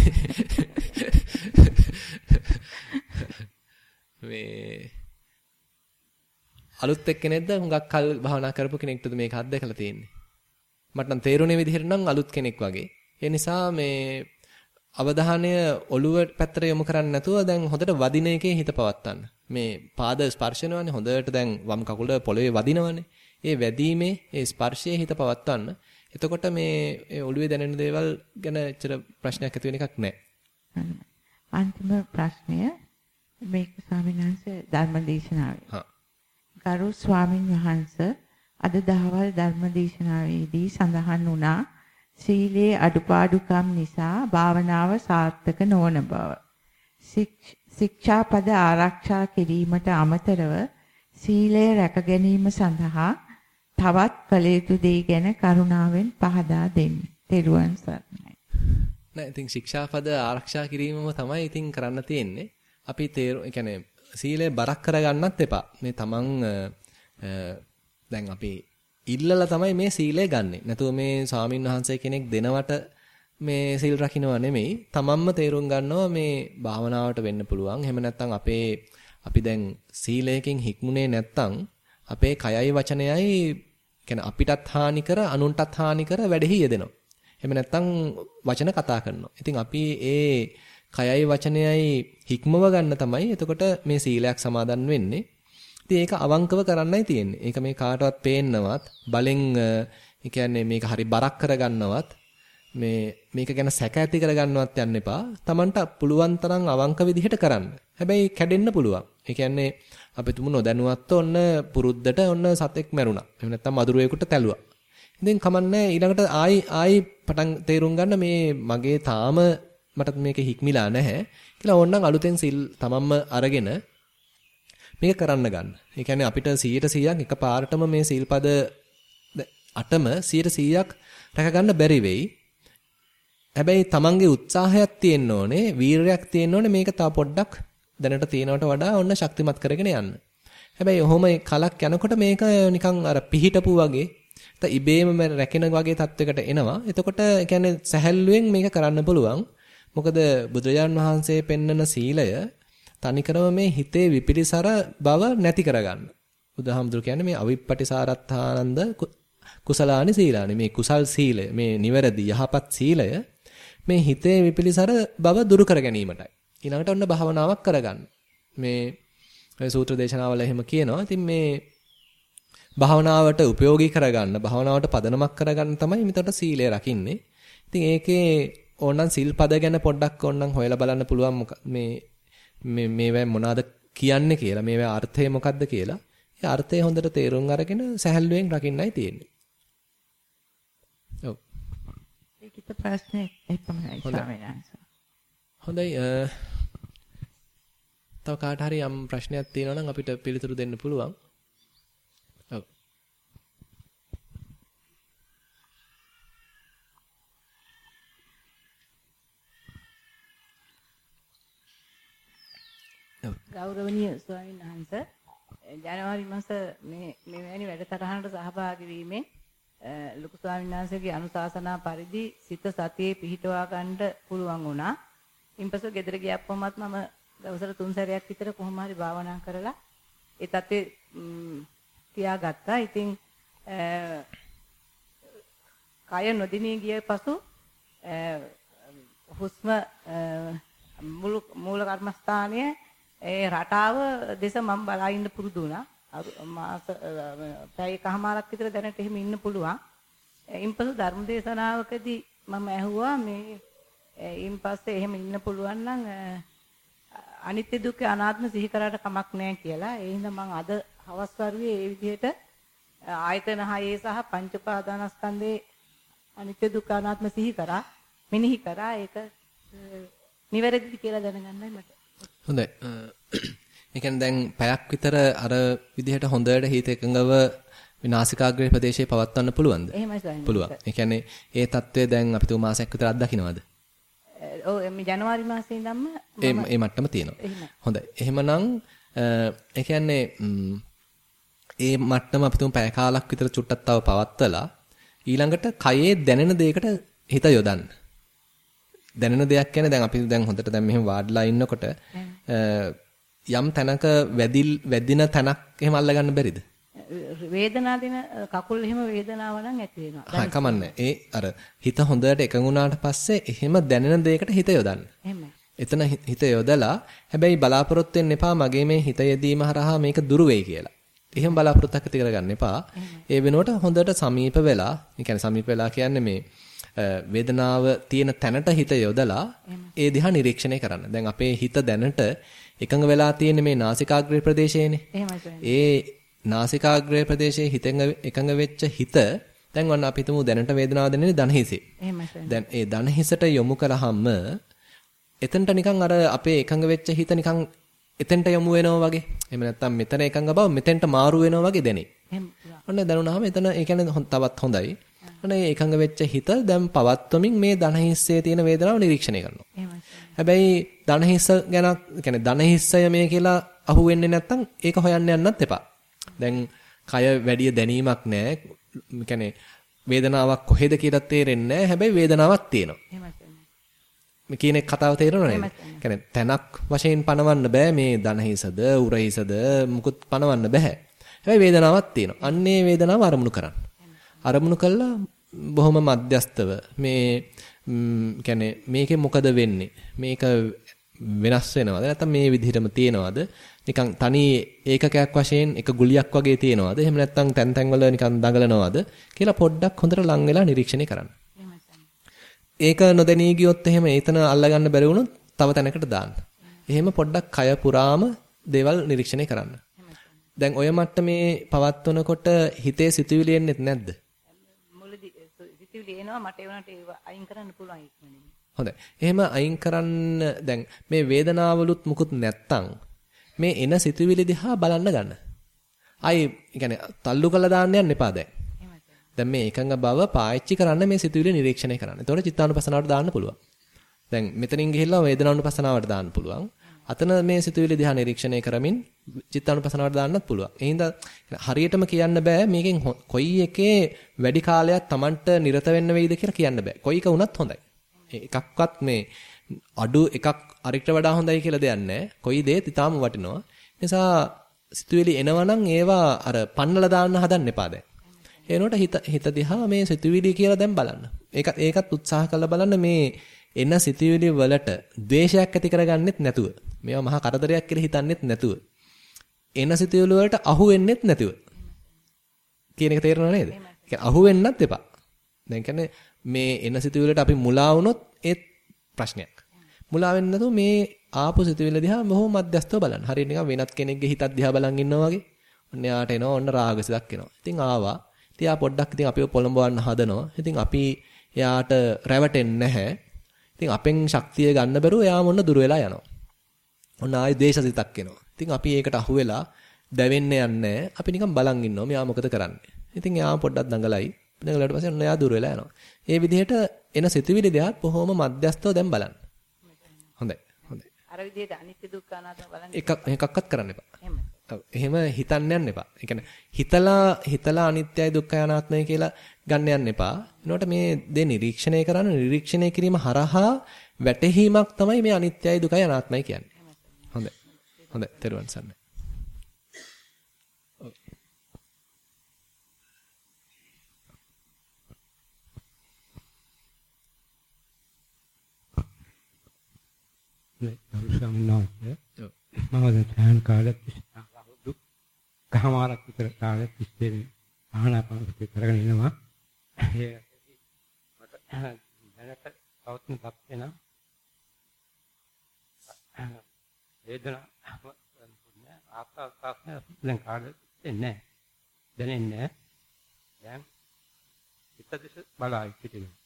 මේ අලුත් එක්කෙනෙක්ද හුඟක් කල් භාවනා කරපු කෙනෙක්ටද මේක අත්දැකලා තියෙන්නේ. මට නම් තේරුණේ විදිහට නම් අලුත් කෙනෙක් වගේ. ඒ නිසා මේ අවධානය ඔළුව පැත්තට යොමු කරන්නේ නැතුව දැන් හොඳට වදින එකේ හිත පවත්තන්න. මේ පාද ස්පර්ශනවනේ හොඳට දැන් වම් කකුල පොළවේ වදිනවනේ. ඒ වැදීමේ ඒ ස්පර්ශයේ හිත පවත්වන්න. එතකොට මේ ඔළුවේ දැනෙන දේවල් ගැන එච්චර ප්‍රශ්නයක් ඇති වෙන එකක් නැහැ. අන්තිම ප්‍රශ්නය මේක ස්වාමීන් වහන්සේ ධර්මදේශනාවේ. හා. ගරු ස්වාමින් වහන්සේ අද දහවල් ධර්මදේශනාවේදී සඳහන් වුණා සීලේ අඩුපාඩුකම් නිසා භාවනාව සාර්ථක නොවන බව. ශික්ෂාපද ආරක්ෂා කිරීමට අමතරව සීලය රැක ගැනීම සඳහා තවත් කළ යුතු දේ ගැන කරුණාවෙන් පහදා දෙන්න. තෙරුවන් සරණයි. නෑ ඉතින් ශික්ෂාපද ආරක්ෂා කිරීමම තමයි ඉතින් කරන්න තියෙන්නේ. අපි තේරු يعني සීලය බරක් කරගන්නත් එපා. මේ තමන් දැන් අපි ඉල්ලලා තමයි මේ සීලය ගන්නෙ. නැතුව මේ ස්වාමින් වහන්සේ කෙනෙක් දෙනවට මේ සීල් රකින්නවා නෙමෙයි. තමන්ම තේරුම් ගන්නවා මේ භාවනාවට වෙන්න පුළුවන්. එහෙම නැත්නම් අපේ අපි දැන් සීලයකින් හික්මුනේ නැත්නම් අපේ කයයි වචනයයි කියන්නේ අපිටත් හානි කර අනුන්ටත් හානි කර වැඩෙහි යෙදෙනවා. එහෙම නැත්නම් වචන කතා කරනවා. ඉතින් අපි ඒ කයයි වචනයයි හික්මව ගන්න තමයි එතකොට මේ සීලයක් සමාදන් වෙන්නේ. ඉතින් ඒක අවංකව කරන්නයි තියෙන්නේ. ඒක මේ කාටවත් පේන්නවත් බලෙන් ඒ කියන්නේ මේක හරි බරක් කරගන්නවත් මේ මේක ගැන සැක ඇති කරගන්නවත් යන්න එපා. Tamanට පුළුවන් තරම් අවංක විදිහට කරන්න. හැබැයි කැඩෙන්න පුළුවන්. ඒ කියන්නේ අපි තුමු නොදැනුවත්ව ඔන්න පුරුද්දට ඔන්න සතෙක් මැරුණා. එහෙම නැත්නම් මදුරුවෙකුට තැළුවා. ඉතින් කමන්නේ ඊළඟට ආයි ආයි පටන් තේරුම් ගන්න මේ මගේ තාම මට මේක හික්මිලා නැහැ කියලා ඕනනම් අලුතෙන් සිල් තමන්ම අරගෙන මේක කරන්න ගන්න. ඒ කියන්නේ අපිට 100%ක් එකපාරටම මේ සීල්පද 8ම 100%ක් රැක ගන්න බැරි වෙයි. හැබැයි තමන්ගේ උත්සාහයක් තියෙන්න ඕනේ, වීරයක් තියෙන්න ඕනේ මේක තව පොඩ්ඩක් දැනට තියෙනවට වඩා ඔන්න ශක්තිමත් කරගෙන යන්න. හැබැයි ඔහොම කලක් යනකොට මේක නිකන් අර පිහිටපු වගේ ඉබේම රැකෙන වගේ තත්වයකට එනවා. එතකොට ඒ කියන්නේ සැහැල්ලුවෙන් මේක කරන්න පුළුවන්. මොකද බුදුරජාන් වහන්සේ පෙන්නන සීලය තනිකරම මේ හිතේ විපිරිසර බව නැති කරගන්න. බුදුහාමුදුරු කියන්නේ මේ අවිප්පටිසාරත්තානන්ද කුසලානි සීලානි මේ කුසල් සීලය මේ නිවැරදි යහපත් සීලය මේ හිතේ විපිරිසර බව දුරු කර ගැනීමටයි. ඊළඟට ඔන්න භාවනාවක් කරගන්න. මේ සූත්‍ර දේශනාවල එහෙම කියනවා. ඉතින් මේ භාවනාවට ප්‍රයෝගී කරගන්න, භාවනාවට පදනමක් කරගන්න තමයි මෙතන සීලය රකින්නේ. ඉතින් ඒකේ ඕනනම් සිල්පද ගැන පොඩ්ඩක් ඕනනම් හොයලා බලන්න පුළුවන් මේ මේ මේවා මොනවාද කියන්නේ කියලා මේවා අර්ථය මොකක්ද කියලා. ඒ අර්ථය හොඳට තේරුම් අරගෙන සැහැල්ලුවෙන් රකින්නයි තියෙන්නේ. ඔව්. ඒකිට ප්‍රශ්නේ එපමණයි ස්වාමීන් වහන්සේ. හොඳයි තව කාට හරි යම් ප්‍රශ්නයක් තියෙනවා නම් අපිට පිළිතුරු දෙන්න පුළුවන්. ගෞරවනීය ස්වාමීන් වහන්සේ ජනවාරි මාස මේ මෙවැනි වැඩසටහනට සහභාගී වීමෙන් ලොකු ස්වාමීන් වහන්සේගේ අනුශාසනා පරිදි සිත සතියේ පිහිටවා ගන්න පුළුවන් වුණා. ඉන්පසු ගෙදර ගියප්පමත් මම දවසට තුන් සැරයක් විතර කොහොම හරි භාවනා කරලා ඒ තත්ත්වේ තියාගත්තා. ඉතින් කය නොදිනී ගිය පසු හුස්ම මූල කර්මස්ථානයේ ඒ රටාව දෙස මම බලා ඉන්න පුරුදු වුණා. මාස පැය එකමාරක් විතර දැනට එහෙම ඉන්න පුළුවන්. ඉන්පසු ධර්මදේශනාවකදී මම ඇහුවා මේ ඉන් පස්සේ එහෙම ඉන්න පුළුවන් නම් අනිත්‍ය දුක්ඛ අනාත්ම සිහි කරාට කමක් නැහැ කියලා. ඒ හින්දා මම අද හවස් වරුවේ ඒ විදිහට ආයතන හයේ සහ පංච පාදානස්කන්ධේ අනිත්‍ය දුක්ඛ අනාත්ම සිහි කරා. මෙනෙහි කරා. ඒක නිවැරදිද කියලා දැනගන්නයි මට හොඳයි. ඒ කියන්නේ දැන් පැයක් විතර අර විදිහට හොඳට හිත එකඟව විනාසිකාග්‍රේ ප්‍රදේශයේ පවත්වන්න පුළුවන්ද? එහෙමයි. පුළුවන්. ඒ කියන්නේ ඒ தત્ත්වය දැන් අපි තුන් මාසයක් විතර අත්දකින්නවද? මේ ජනවාරි මාසේ ඉඳන්ම ඒ ඒ මට්ටම තියෙනවා. හොඳයි. එහෙමනම් ඒ කියන්නේ ඒ මට්ටම අපි තුන් පැය කාලක් විතර චුට්ටක් තව පවත්වලා ඊළඟට කයේ දැනෙන දෙයකට හිත යොදන්න. දැනෙන දෙයක් කියන්නේ දැන් අපි දැන් හොඳට දැන් මෙහෙම වාඩිලා ඉන්නකොට යම් තැනක වැදිල් වැදින තැනක් එහෙම අල්ලගන්න බැරිද? වේදනාව දෙන කකුල් එහෙම වේදනාව නම් ඇති වෙනවා. හා කමන්නේ. ඒ අර හිත හොඳට එකඟුණාට පස්සේ එහෙම දැනෙන දෙයකට හිත යොදන්න. එහෙමයි. එතන හිත යොදලා හැබැයි බලාපොරොත්තු වෙන්න එපා මගේ මේ හිත යෙදීම හරහා මේක දුරු වෙයි කියලා. එහෙම බලාපොරොත්තුක් ඇති කරගන්න එපා. ඒ වෙනුවට හොඳට සමීප වෙලා, ඒ කියන්නේ සමීප වෙලා කියන්නේ මේ වේදනාව තියෙන තැනට හිත යොදලා ඒ දිහා නිරීක්ෂණය කරන්න. දැන් අපේ හිත දැනට එකඟ වෙලා තියෙන මේ නාසිකාග්‍රේ ප්‍රදේශයේනේ. ඒ නාසිකාග්‍රය ප්‍රදේශයේ හිතෙන් එකඟ වෙච්ච හිත දැන් වන්න අපි හිතමු දැනට වේදනාව දැනෙන්නේ ධන හිසේ. දැන් ඒ ධන හිසට යොමු කළාම එතනට නිකන් අර අපේ එකඟ වෙච්ච හිත නිකන් එතෙන්ට යොමු වෙනවා වගේ. එහෙම නැත්නම් මෙතන එකඟ බව මෙතෙන්ට මාරු වෙනවා වගේ දැනේ. ඔන්න දැනුණාම එතන ඒ කියන්නේ තවත් හොඳයි. ඔන්න ඒ එකඟ වෙච්ච හිත දැන් පවත්වමින් මේ ධන හිස්සේ තියෙන වේදනාව නිරීක්ෂණය කරනවා. හැබැයි ධන හිස්ස ගැන කියන්නේ ධන හිස්සය මේ කියලා අහුවෙන්නේ නැත්නම් ඒක හොයන්න යන්නත් එපා. දැන් කය වැඩි දැනීමක් නැහැ. කියන්නේ වේදනාවක් කොහෙද කියලා තේරෙන්නේ නැහැ. හැබැයි වේදනාවක් තියෙනවා. මේ කියන කතාව තේරෙනව නේද? කියන්නේ තැනක් වශයෙන් පනවන්න බෑ මේ දනහිසද උරහිසද මුකුත් පනවන්න බෑ. හැබැයි වේදනාවක් තියෙනවා. අන්නේ වේදනාව අරමුණු කරන්න. අරමුණු කළා බොහොම මධ්‍යස්තව මේ කියන්නේ මේකේ මොකද වෙන්නේ? මේක වෙනස් වෙනවද? නැත්නම් මේ විදිහටම තියෙනවද? නිකන් තනි ඒකකයක් වශයෙන් එක ගුලියක් වගේ තියෙනවද? එහෙම නැත්නම් තැන් තැන් වල නිකන් දඟලනවද කියලා පොඩ්ඩක් හොඳට ලං වෙලා නිරීක්ෂණය කරන්න. ඒක නොදැනී ගියොත් එහෙම ඒතන අල්ලගන්න බැරි වුණොත් තව තැනකට දාන්න. එහෙම පොඩ්ඩක් කය පුරාම දේවල් නිරීක්ෂණය කරන්න. දැන් ඔය මට්ටමේ පවත්වනකොට හිතේ සිතුවිලි එන්නේ නැද්ද? මුලදී සිතුවිලි එනවා මට ඒ වුණාට ඒව අයින් කරන්න පුළුවන් ඉක්මනින්. හොඳයි. එහෙම අයින් කරන්න දැන් මේ වේදනාවලුත් මුකුත් නැත්තම් මේ එන සිතුවිලි දිහා බලන්න ගන්න. ආයි يعني තල්ලු කළා දාන්න යන්න එපා දැන්. දැන් මේ එකඟ බව පාවිච්චි කරන්න මේ සිතුවිලි නිරීක්ෂණය කරන්න. එතකොට චිත්තානුපසනාවට දාන්න පුළුවන්. දැන් මෙතනින් ගිහිල්ලා වේදනානුපසනාවට දාන්න පුළුවන්. අතන මේ සිතුවිලි දිහා නිරීක්ෂණය කරමින් චිත්තානුපසනාවට දාන්නත් පුළුවන්. එහෙනම් හරියටම කියන්න බෑ මේකෙන් කොයි එකේ වැඩි කාලයක් Tamanට නිරත වෙන්න වෙයිද කියලා කියන්න බෑ. කොයි එක වුණත් හොඳයි. එකක්වත් මේ අඩු එකක් අරිට වඩා හොඳයි කියලා දෙයක් නැහැ. කොයි දේත් ඊටාම වටිනවා. නිසා සිතුවිලි එනවනම් ඒවා අර පන්නලා දාන්න හදන්න එපා දැන්. එනකොට හිත හිත දිහා මේ සිතුවිලි කියලා දැන් බලන්න. ඒක ඒකත් උත්සාහ කරලා බලන්න මේ එන සිතුවිලි වලට ද්වේෂයක් ඇති කරගන්නෙත් නැතුව. මේවා මහා කරදරයක් කියලා හිතන්නෙත් නැතුව. එන සිතුවිලි වලට අහු වෙන්නෙත් නැතුව. කියන එක තේරෙනව නේද? ඒ අහු වෙන්නත් එපා. දැන් කියන්නේ මේ එන සිතුවිලට අපි මුලා වුණොත් ඒත් ප්‍රශ්නයක්. මුලා වෙන්නේ නැතුව මේ ආපු සිතුවිල්ල දිහා බොහොම මධ්‍යස්තව බලන්න. හරියට නිකන් වෙනත් කෙනෙක්ගේ හිතක් දිහා බලන් ඉන්නවා වගේ. ඔන්න යාට එනවා ඔන්න රාගසිතක් එනවා. ඉතින් ආවා. ඉතින් ආ පොඩ්ඩක් ඉතින් අපිව පොළඹවන්න හදනවා. ඉතින් අපි එයාට රැවටෙන්නේ නැහැ. ඉතින් අපෙන් ශක්තිය ගන්න බැරුව එයා මොන්න දුර වෙලා යනවා. ඔන්න ආයි දේශසිතක් එනවා. ඉතින් අපි ඒකට අහු වෙලා දැවෙන්න යන්නේ අපි නිකන් බලන් ඉන්නවා. මෙයා මොකද කරන්නේ? ඉතින් එයා පොඩ්ඩක් දඟලයි. දඟලට පස්සේ ඔන්න එයා දුර වෙලා යනවා. මේ විදිහට එන සිතුවිලි දෙයක් බොහොම මධ්‍යස්තව දැන් බලන්න. හොඳයි. හොඳයි. අර විදිහට අනිත්‍ය දුක්ඛ අනාත්ම බලන්න. එකක් එකක්වත් කරන්න එපා. එහෙම හිතන්න යන්න එපා. ඒ කියන්නේ හිතලා හිතලා අනිත්‍යයි දුක්ඛයි අනාත්මයි කියලා ගන්න යන්න එපා. එනකොට මේ දේ නිරීක්ෂණය කරන නිරීක්ෂණය කිරීම හරහා වැටහීමක් තමයි මේ අනිත්‍යයි දුකයි අනාත්මයි කියන්නේ. හොඳයි. හොඳයි. තෙරුවන් සරණයි. නේ ගරු ස්වාමීන් වහන්සේ මම දැන් සෑහන කාලයක් අවුරුදු කහමාරක් විතර කාලයක් තිස්සේ ආහනාපානසති කරගෙන ඉනවා. ඒ මට දැනට පවත්න තත්ත්වේ නම් වේදනා ආත්මස්ථාන දැන් කාලෙත් එන්නේ දැනෙන්නේ දැන් හිත දිස බලා සිටිනවා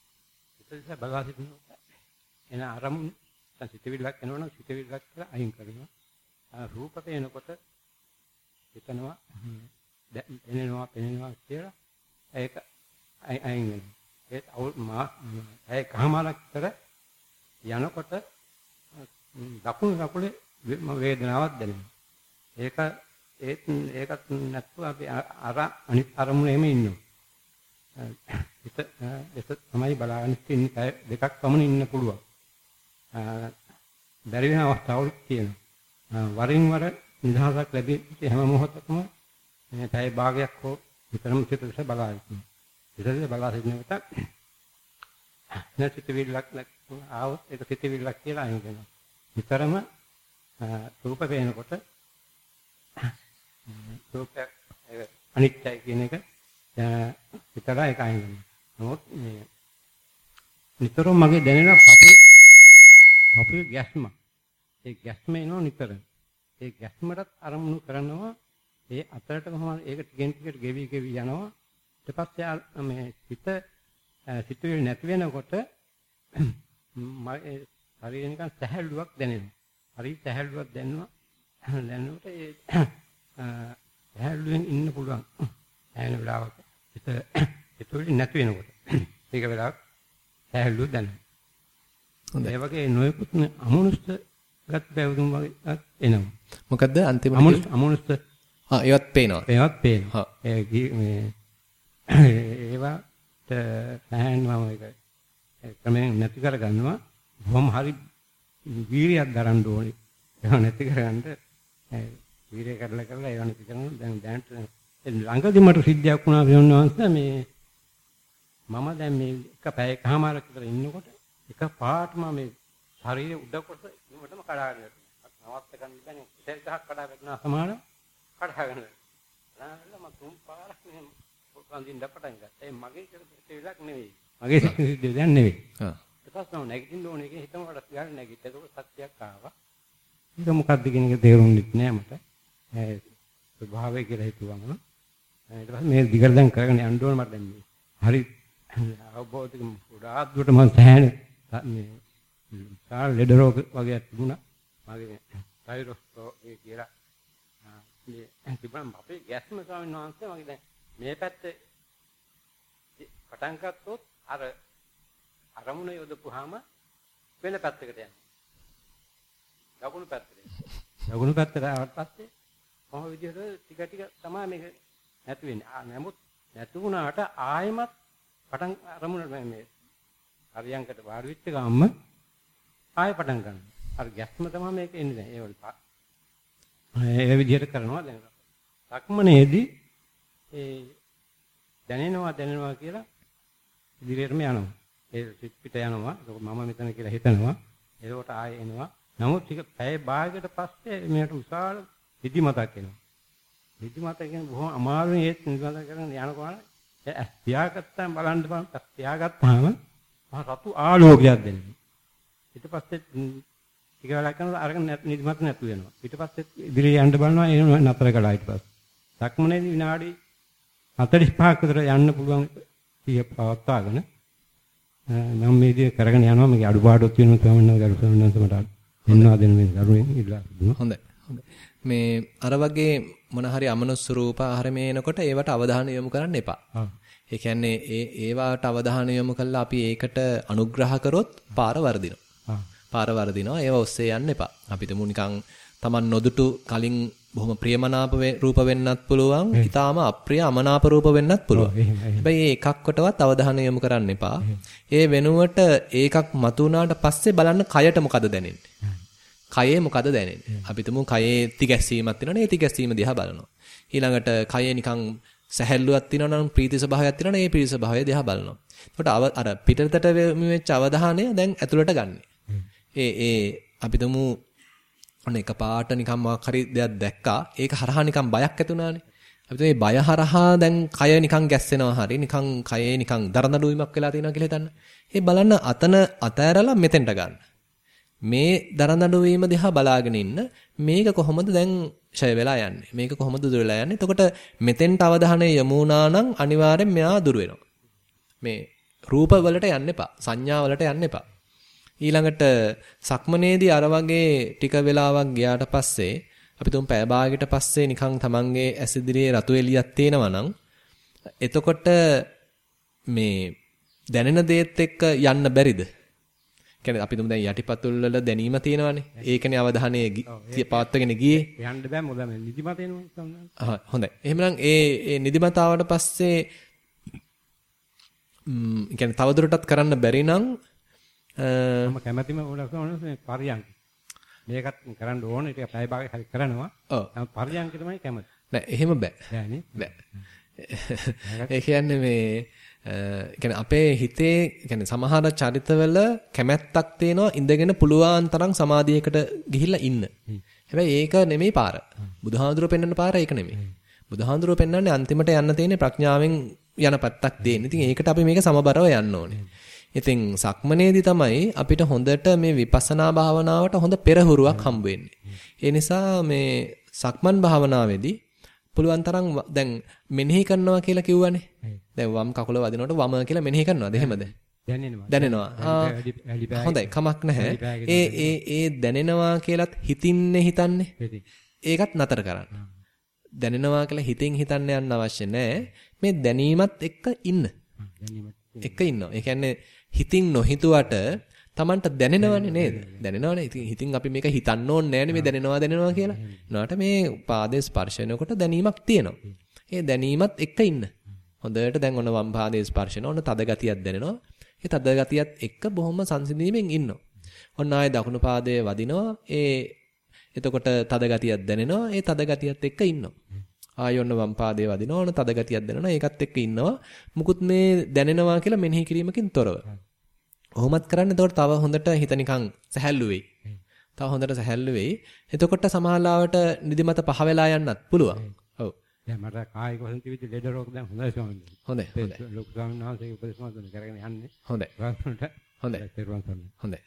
හිත දිස බලා සිටිනවා. එන අරමුණු නැත්නම් සිතවිල්ලක් එනවනම් සිතවිල්ලක් කියලා අයින් කරනවා. රූප පේනකොට හිතනවා දැනෙනවා පෙනෙනවා කියලා ඒක අයින් වෙනවා. ඒත් අවුල් මා ඒ කහමාරක් විතර යනකොට දකුණු කකුලේ වේදනාවක් දැනෙනවා. ඒක ඒත් ඒකත් නැත්නම් අපි අර අනිත් අරමුණේම ඉන්නවා. හිත ඒක තමයි බලාගෙන ඉන්නේ දෙකක් පමණ ඉන්න පුළුවන්. බැරි වෙන අවස්ථාවලුත් තියෙනවා. වරින් වර නිදහසක් ලැබෙච්ච හැම මොහොතකම මේ පැය භාගයක් හෝ විතරම සිතට බලා ඉන්නවා. සිතට බලා සිටින විට නැසිතවිල්ලක් ආවොත් ඒක සිතවිල්ලක් කියලා අයින් වෙනවා. විතරම රූප පේනකොට රූපය අනිත්‍යයි කියන එක විතරයි ඒක අයින් වෙනවා. නමුත් මේ නිතරම මගේ දැනෙන පපුවේ පපුවේ ගැස්ම. ඒ ගැස්ම එනවා නිතර. ඒ ගැස්මටත් අරමුණු කරනවා ඒ අතරට කොහොමද ඒක ටිකෙන් ටිකට ගෙවි ගෙවි යනවා. ඊට පස්සේ මේ හිත සිතුවිලි නැති වෙනකොට මම හරිය නිකන් සැහැල්ලුවක් දැනෙනවා. හරි සැහැල්ලුවක් දැනෙනවා. දැනෙනකොට ඒ සැහැල්ලුවෙන් ඉන්න පුළුවන්. ඇහෙන වෙලාවක හිත සිතුවිලි නැති වෙනකොට. ඒක වෙලාවක් සැහැල්ලුව දැනෙනවා. හොඳයි. ඒ වගේ නොයෙකුත් අමනුෂ්‍ය ගත් බැවුම් වගේ එනවා. මොකද්ද අන්තිමට අමනුෂ්‍ය අමනුෂ්‍ය ආ ඒවත් පේනවා. ඒවත් පේනවා. ඒ මේ ඒවා සෑහෙන මම ඒක ක්‍රමයෙන් නැති කරගන්නවා. බොහොම හරි වීරියක් දරන්න ඕනේ. ඒක නැති කරගන්න වීරිය කරලා කරලා ඒව නැති කරන දැන් දැනට ළඟදි මට සිද්ධියක් වුණා වෙනවන්ස මේ මම දැන් මේ එක පැය එකමාරක් විතර ඉන්නකොට එක පාටම මේ ශරීරයේ උඩ කොටස ඉන්නකොටම කඩාගෙන යනවා. නවත්ත ගන්න ඉතින් ඉතින් ගහක් කඩාගෙන යනවා සමාන කඩාගෙන. නාලා මම තුන් පාරක් මෙහෙම වඳින්න පටන් ගත්තා. ඒ මගේ කරපු වෙලක් නෙවෙයි. මගේ සිද්ධිය දැන් නෙවෙයි. ආ. ඊට පස්සේ මම නැගිටින්න ඕනේ එකේ හිතම වඩා තියාගෙන නැගිට්ට. ඒක සත්‍යයක් ආවා. ඒක මොකක්ද කියන එක තේරුම්ෙත් නෑ මට. ඒ ස්වභාවය කියලා හිතුවම. ඊට පස්සේ මේ දිගට දැන් කරගෙන යන්න ඕනේ මට දැන් මේ. හරි අවබෝධික ගොඩාක් දුරට මම සෑහෙන මේ සාර ලෙඩ රෝග වගේ තිබුණා. මගේ තයිරොස්කෝ ඒ කියලා මේ තිබුණා අපේ ගැස්ම ස්වාමීන් වහන්සේ මගේ දැන් මේ පැත්තේ පටන් ගත්තොත් අර අරමුණ යොදපුවාම වෙන පැත්තකට යනවා. දකුණු පැත්තට. දකුණු පැත්තට ආවට පස්සේ කොහොම විදිහට ටික ටික තමයි මේක නැති වෙන්නේ. නමුත් නැති වුණාට ආයෙමත් පටන් අරමුණ මේ හරියංකට වාඩි වෙච්ච ගමන්ම ආයෙ පටන් ගන්නවා. අර ගැස්ම තමයි මේක එන්නේ දැන් ඒ වලට. ඒ විදිහට කරනවා දැන්. සක්මනේදී ඒ දැනෙනවා දැනෙනවා කියලා ඉදිරියටම යනවා. ඒ සිත් පිට යනවා. ඒක මම මෙතන කියලා හිතනවා. ඒකට ආයෙ එනවා. නමුත් ටික පැය භාගයකට පස්සේ මේකට විශාල නිදිමතක් එනවා. නිදිමත කියන්නේ බොහොම අමාරුවෙන් ඒත් නිදිමත කරගෙන යනකොට ඇස් තියාගත්තාම බලන්න බලන්න තියාගත්තාම මහ රතු ආලෝකයක් දෙනවා. ඊට පස්සේ ටික වෙලා කරනකොට අරගෙන නිදිමත නැතු වෙනවා. ඊට පස්සේ ඉදිරිය යන්න බලනවා ඒ නතර කළා ඊට පස්සේ. සක්මනේදී විනාඩි 45ක් විතර යන්න පුළුවන් සිය පවත්වාගෙන මම මේ විදිහට කරගෙන යනවා මේකේ අඩුපාඩුවක් තියෙනවා තමයි ගරු සම්මන්ත මට එන්නවා දෙන මේ කරුණෙන් ඉල්ලා හොඳයි හොඳයි මේ අර වගේ මොන හරි අමනුස්ස රූප ආහාර මේ එනකොට ඒවට අවධානය යොමු කරන්න එපා. ඒ කියන්නේ ඒ ඒවට අවධානය යොමු කළා අපි ඒකට අනුග්‍රහ කරොත් පාර වර්ධිනවා. පාර වර්ධිනවා ඒව ඔස්සේ යන්න එපා. අපි තුමු නිකන් Taman නොදුටු කලින් බොහොම ප්‍රියමනාප රූප වෙන්නත් පුළුවන්. ඊටාම අප්‍රිය අමනාප රූප වෙන්නත් පුළුවන්. හැබැයි ඒ එකක්කටවත් අවධානය යොමු කරන්න එපා. ඒ වෙනුවට ඒකක් මතුණාට පස්සේ බලන්න කයට මොකද දැනෙන්නේ. කයේ මොකද දැනෙන්නේ? අපි තුමු කයේ තිගැස්සීමක් තියෙනවනේ ඒ තිගැස්සීම දිහා බලනවා. ඊළඟට කයේ නිකන් සැහැල්ලුවක් තියෙනවා නම් ප්‍රීති ස්වභාවයක් තියෙනවනේ ඒ ප්‍රීති ස්වභාවය දිහා බලනවා. එතකොට අර පිටතට වෙච්ච අවධානය දැන් ඇතුළට ගන්න. ඒ ඒ අපි තුමු ඔන්න එකපාරට නිකන් මොකක් හරි දෙයක් දැක්කා. ඒක හරහා නිකන් බයක් ඇති වුණානේ. අපි මේ බය හරහා දැන් කය නිකන් ගැස්සෙනවා හරි නිකන් කයේ නිකන් දරදඬුවීමක් වෙලා තියෙනවා කියලා හිතන්න. ඒ බලන්න අතන අතෑරලා මෙතෙන්ට ගන්න. මේ දරදඬුවීම දිහා බලාගෙන ඉන්න මේක කොහොමද දැන් ඡය වෙලා යන්නේ? මේක කොහොමද දුර වෙලා යන්නේ? එතකොට මෙතෙන්ට අවධානය යොමු වුණා නම් අනිවාර්යෙන් මෙයා දුර වෙනවා. මේ රූප වලට යන්න එපා. සංඥා වලට යන්න එපා. ඊළඟට සක්මනේදී අර වගේ ටික වෙලාවක් ගියාට පස්සේ අපි තුන් පැය භාගයකට පස්සේ නිකන් තමන්ගේ ඇස් ඉදිරියේ රතු එළියක් තේනවා නම් එතකොට මේ දැනෙන දේත් එක්ක යන්න බැරිද? කියන්නේ අපි තුමු දැන් යටිපතුල් වල දැනීම තියෙනවානේ. ඒකනේ අවධානය පවත්වාගෙන ගියේ. යන්න බෑ මොකද මේ නිදිමත එනවා. හොඳයි. එහෙනම් ඒ ඒ නිදිමත ආවට පස්සේ ම්ම් කියන්නේ තවදුරටත් කරන්න බැරි නම් මම කැමැතිම ඕනස් මේ පරියන්ක. මේකත් කරන්න ඕනේ ටික පැය භාගයක් හරි කරනවා. ඔව්. පරියන්ක තමයි කැමති. නෑ එහෙම බෑ. බෑනේ. බෑ. ඒ කියන්නේ මේ කියන්නේ අපේ හිතේ කියන්නේ සමහර චරිතවල කැමැත්තක් තියෙනවා ඉඳගෙන පුළුවන් තරම් සමාධියකට ගිහිල්ලා ඉන්න. හැබැයි ඒක නෙමෙයි පාර. බුදුහාඳුරෝ පෙන්වන්න පාර ඒක නෙමෙයි. බුදුහාඳුරෝ පෙන්වන්නේ අන්තිමට යන්න තියෙන ප්‍රඥාවෙන් යන පැත්තක් දෙන්නේ. ඉතින් ඒකට අපි මේක සමබරව යන්න ඕනේ. ඉතින් සක්මනේදී තමයි අපිට හොඳට මේ විපස්සනා භාවනාවට හොඳ පෙරහුරුවක් හම්බ වෙන්නේ. ඒ නිසා මේ සක්මන් භාවනාවේදී පුළුවන් තරම් දැන් මෙනෙහි කරනවා කියලා කිව්වනේ. දැන් වම් කකුල වදිනකොට වම කියලා මෙනෙහි කරනවාද එහෙමද? දැනෙනවා. දැනෙනවා. හොඳයි කමක් නැහැ. ඒ ඒ ඒ දැනෙනවා කියලත් හිතින්නේ හිතන්නේ. ඒකත් නතර කරන්න. දැනෙනවා කියලා හිතින් හිතන්න යන්න අවශ්‍ය නැහැ. මේ දැනීමත් එක්ක ඉන්න. එක්ක ඉන්නවා. ඒ කියන්නේ හිතින් නොහිතුවට Tamanට දැනෙනවනේ නේද? දැනෙනවනේ. ඉතින් හිතින් අපි මේක හිතන්න ඕනේ නෑනේ මේ දැනෙනවා දැනෙනවා කියලා. නෝට මේ පාදයේ ස්පර්ශ වෙනකොට දැනීමක් තියෙනවා. ඒ දැනීමත් එක්ක ඉන්න. හොඳට දැන් ඔන්න වම් පාදයේ ස්පර්ශන ඔන්න තද ගතියක් දැනෙනවා. ඒ තද ගතියත් එක්ක බොහොම සංසිඳීමෙන් ඉන්නවා. ඔන්න ආයේ දකුණු පාදයේ වදිනවා. ඒ එතකොට තද ගතියක් දැනෙනවා. ඒ තද ගතියත් එක්ක ඉන්නවා. ආයෙ ඔන්න වම් පාදයේ වදිනවා. ඔන්න තද ගතියක් දැනෙනවා. ඒකත් එක්ක ඉන්නවා. මුකුත් මේ දැනෙනවා කියලා මෙනෙහි කිරීමකින් තොරව. ඔහොමත් කරන්න එතකොට තව හොඳට හිත නිකන් සැහැල්ලු වෙයි. තව හොඳට සැහැල්ලු වෙයි. එතකොට සමහරවිට නිදිමත පහ වෙලා යන්නත් පුළුවන්. ඔව්. දැන් මට කායික වශයෙන් තිබිච්ච ලෙඩ රෝග දැන් හොඳයි ස්වාමීන් වහන්සේ. හොඳයි. හොඳයි. ලොකු ස්වාමීන් වහන්සේගේ උපදෙස් මාතන කරගෙන යන්නේ. හොඳයි. රාත්‍රියට හොඳයි. පෙරවන් සරණයි. හොඳයි.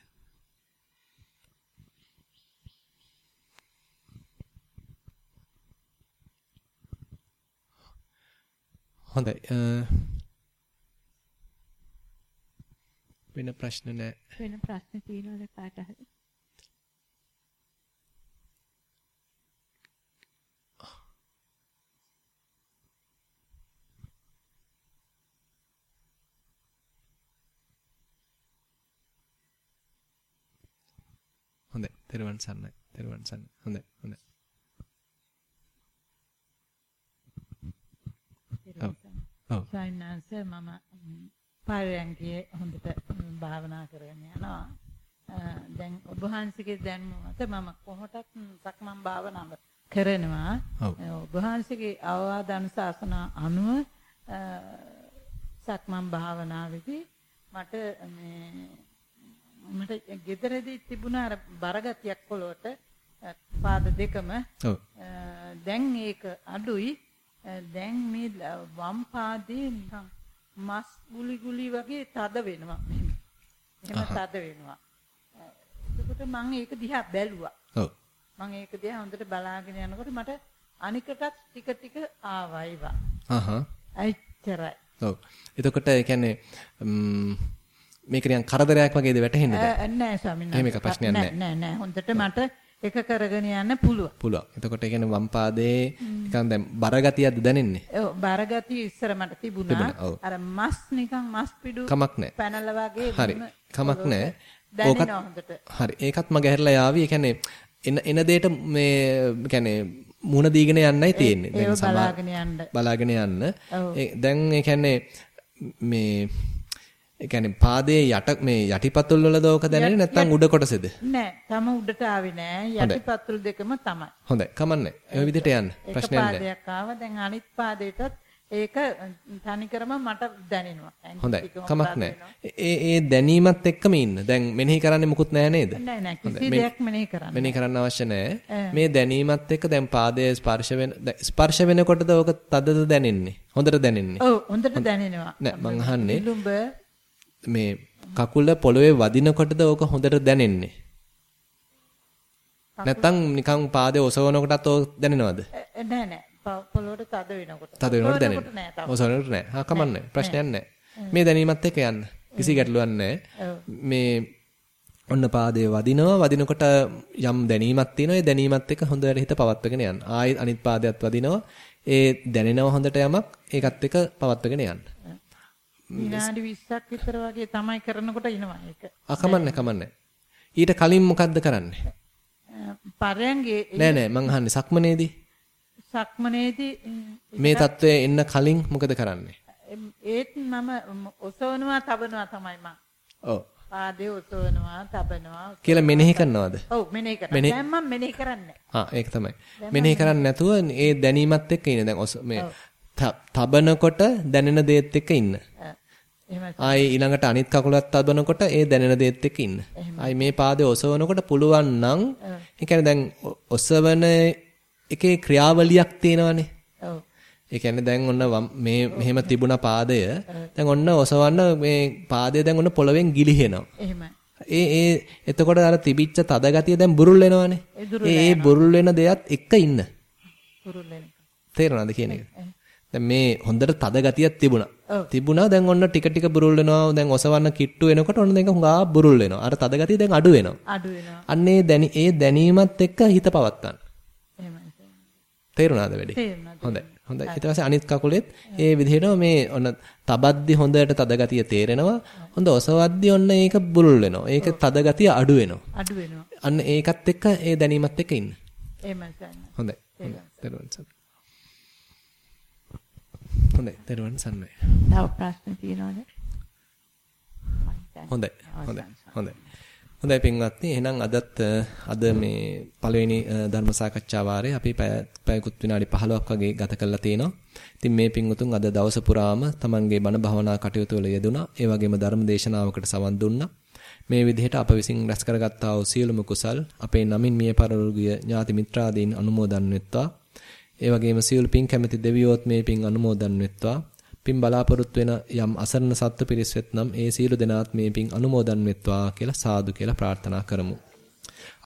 හොඳයි. වෙන ප්‍රශ්න නැහැ. වෙන ප්‍රශ්න තියෙනවද කාට හරි? හොඳයි. තෙරුවන් සරණයි. තෙරුවන් සරණයි. හොඳයි. හොඳයි. ඔව්. සයින්නාන්සේ මම පාරයන්ගේ හොඳට භාවනා කරගෙන යනවා. දැන් ඔබ වහන්සේගේ දැනුමත මම කොහොටත් සක්මන් භාවනාව කරනවා. ඔබ වහන්සේගේ අවවාද අනුශාසන අනුව සක්මන් භාවනාවේදී මට මේ මට ගෙදරදී තිබුණ අර බරගතියක් පොළොවට පාද දෙකම දැන් ඒක අඩුයි. දැන් මේ වම් පාදේ නිකන් මස් ගුලි ගුලි වගේ තද වෙනවා. එහෙම තද වෙනවා. එතකොට මම ඒක දිහා බැලුවා. ඔව්. මම ඒක දිහා හොඳට බලාගෙන යනකොට මට අනිකටත් ටික ටික ආවා ඒවා. අහහ. අයිච්චරයි ඔව්. එතකොට ඒ කියන්නේ මේක නිකන් කරදරයක් වගේද වැටහෙන්නේ දැන් නෑ ස්වාමීන් වහන්සේ. එහෙම එක ප්‍රශ්නයක් නෑ. නෑ නෑ හොඳට මට එක කරගෙන යන්න පුළුවන්. පුළුවන්. එතකොට ඒ කියන්නේ වම් පාදේ නිකන් දැන් බරගතියක්ද දැනෙන්නේ? ඔව් බරගතිය ඉස්සර මට තිබුණා. අර මස් නිකන් මස් පිඩු කමක් නෑ. පැනලා වගේ හරි. කමක් නෑ. ඕකත් හොඳට. හරි. ඒකත් මම ගැහැරලා යාවි. ඒ කියන්නේ එන එන දෙයට මේ කියන්නේ මුණ දීගෙන යන්නයි තියෙන්නේ. දැන් බලාගෙන යන්න. බලාගෙන යන්න. දැන් ඒ කියන්නේ මේ ඒ කියන්නේ පාදයේ යට මේ යටිපතුල් වලද ඕක දැනෙන්නේ නැත්නම් උඩ කොටසේද? නෑ, තම උඩට ආවේ නෑ. යටිපතුල් දෙකම තමයි. හොඳයි. කමන්නේ. ඒ විදිහට යන්න. ප්‍රශ්නයක් නෑ. පාදයක් ආවා. දැන් අනිත් පාදයටත් ඒක තනිකරම මට දැනෙනවා. හොඳයි. කමක් නෑ. ඒ ඒ දැනීමත් එක්කම ඉන්න. දැන් මෙනෙහි කරන්නේ මුකුත් නෑ නේද? නෑ නෑ. කිසි දෙයක් මෙනෙහි කරන්න. මෙනෙහි කරන්න අවශ්‍ය නෑ. මේ දැනීමත් එක්ක දැන් පාදයේ ස්පර්ශ වෙන ස්පර්ශ වෙනකොටද ඕක තදද දැනෙන්නේ? හොඳට දැනෙන්නේ. ඔව් හොඳට දැනෙනවා. නෑ මං අහන්නේ. මේ කකුල පොළවේ වදිනකොටද ඕක හොඳට දැනෙන්නේ? නැත්තම් නිකන් පාදේ ඔසවනකොටත් ඕක දැනෙනවද? නෑ නෑ. පොළොවට තද වෙනකොට. තද වෙනකොට දැනෙන්නේ. ඔසවනකොට නෑ. හා කමන්නේ. ප්‍රශ්නයක් නෑ. මේ දැනීමත් එක්ක යන්න. කිසි ගැටලුවක් නෑ. මේ ඔන්න පාදයේ වදිනවා වදිනකොට යම් දැනීමක් තියෙනවා ඒ දැනීමත් එක්ක හොඳට හිත පවත්වගෙන යන්න. ආයි අනිත් පාදයට වදිනවා ඒ දැනෙනවා හොඳට යමක් ඒකත් එක්ක පවත්වගෙන යන්න. විනාඩි 20ක් විතර වගේ තමයි කරනකොට ඉනවා ඒක. ආ කමන්නේ කමන්නේ. ඊට කලින් මොකද්ද කරන්නේ? පරයන්ගේ නෑ නෑ මං අහන්නේ සක්මනේදී. සක්මනේදී මේ தત્ත්වයේ එන්න කලින් මොකද කරන්නේ? ඒත් මම ඔසවනවා තබනවා තමයි මම. ඔව්. පාදේ ඔසවනවා තබනවා. කියලා මෙනෙහි කරනවද? ඔව් මෙනෙහි කරනවා. දැන් මම මෙනෙහි කරන්නේ. ආ ඒක තමයි. මෙනෙහි කරන්නේ නැතුව ඒ දැනීමත් එක්ක ඉන්නේ. දැන් මේ තබනකොට දැනෙන දේත් එක්ක ඉන්න. ආයි ඊළඟට අනිත් කකුලත් තබනකොට ඒ දැනෙන දේත් එක්ක ඉන්න. ආයි මේ පාදේ ඔසවනකොට පුළුවන් නම් ඒ කියන්නේ දැන් ඔසවන එකේ ක්‍රියාවලියක් තියෙනවානේ. ඔව්. ඒ කියන්නේ දැන් ඔන්න මේ මෙහෙම තිබුණ පාදය දැන් ඔන්න ඔසවන්න මේ පාදය දැන් ඔන්න පොළවෙන් ගිලිහෙනවා. එහෙමයි. ඒ ඒ එතකොට අර තිබිච්ච තද ගතිය දැන් බුරුල් වෙනවනේ. ඒ බුරුල් වෙන දෙයත් එක්ක ඉන්න. බුරුල් වෙන. තේරෙනවද කියන එක? දැන් මේ හොඳට තද ගතියක් තිබුණා. තිබුණා දැන් ඔන්න ටික ටික බුරුල් වෙනවා. දැන් ඔසවන්න කිට්ටු වෙනකොට ඔන්න දැන් හුඟා බුරුල් වෙනවා. අර තද ගතිය දැන් අඩු වෙනවා. අඩු වෙනවා. අන්න දැනි ඒ දැනීමත් එක්ක හිත පවත්තන්න. එහෙමයි. තේරුණාද වැඩි? හොඳයි. හොඳයි. ඊට පස්සේ අනිත් කකුලෙත් ඒ විදිහටම මේ ඔන්න තබද්දි හොඳට තද ගතිය තේරෙනවා. හොඳ ඔසවද්දි ඔන්න ඒක බුරුල් වෙනවා. ඒක තද ගතිය අඩු වෙනවා. අඩු වෙනවා. අන්න ඒකත් එක්ක ඒ දැනීමත් එක්ක ඉන්න. එහෙමයි. හොඳයි. හොඳයි. හොඳයි. දරුවන් සන්නයි. තව ප්‍රශ්න තියෙනවද? හොඳයි. හොඳයි. හොඳයි. හොඳයි පින්වත්නි එහෙනම් අදත් අද මේ පළවෙනි ධර්ම සාකච්ඡා වාරේ අපි පැයකුත් විනාඩි 15ක් වගේ ගත කරලා තිනවා. ඉතින් මේ පින්වතුන් අද දවස පුරාම තමන්ගේ බණ භවනා කටයුතු වල යෙදුණා. ඒ වගේම ධර්ම දේශනාවකට සවන් දුන්නා. මේ විදිහට අප විසින් රැස් කරගත්තා වූ සියලුම කුසල් අපේ නමින් මිය පරලෝකීය ඥාති මිත්‍රාදීන් අනුමෝදන් වෙත්වා. ඒ වගේම සියලු පින් කැමැති දෙවියෝත් මේ පින් අනුමෝදන් වෙත්වා. පින් බලාපොරොත්තු වෙන යම් අසරණ සත්ත්ව පිරිස් වෙත්නම් ඒ සියලු දෙනාත් මේ පින් අනුමෝදන් වෙත්වා කියලා සාදු කියලා ප්‍රාර්ථනා කරමු.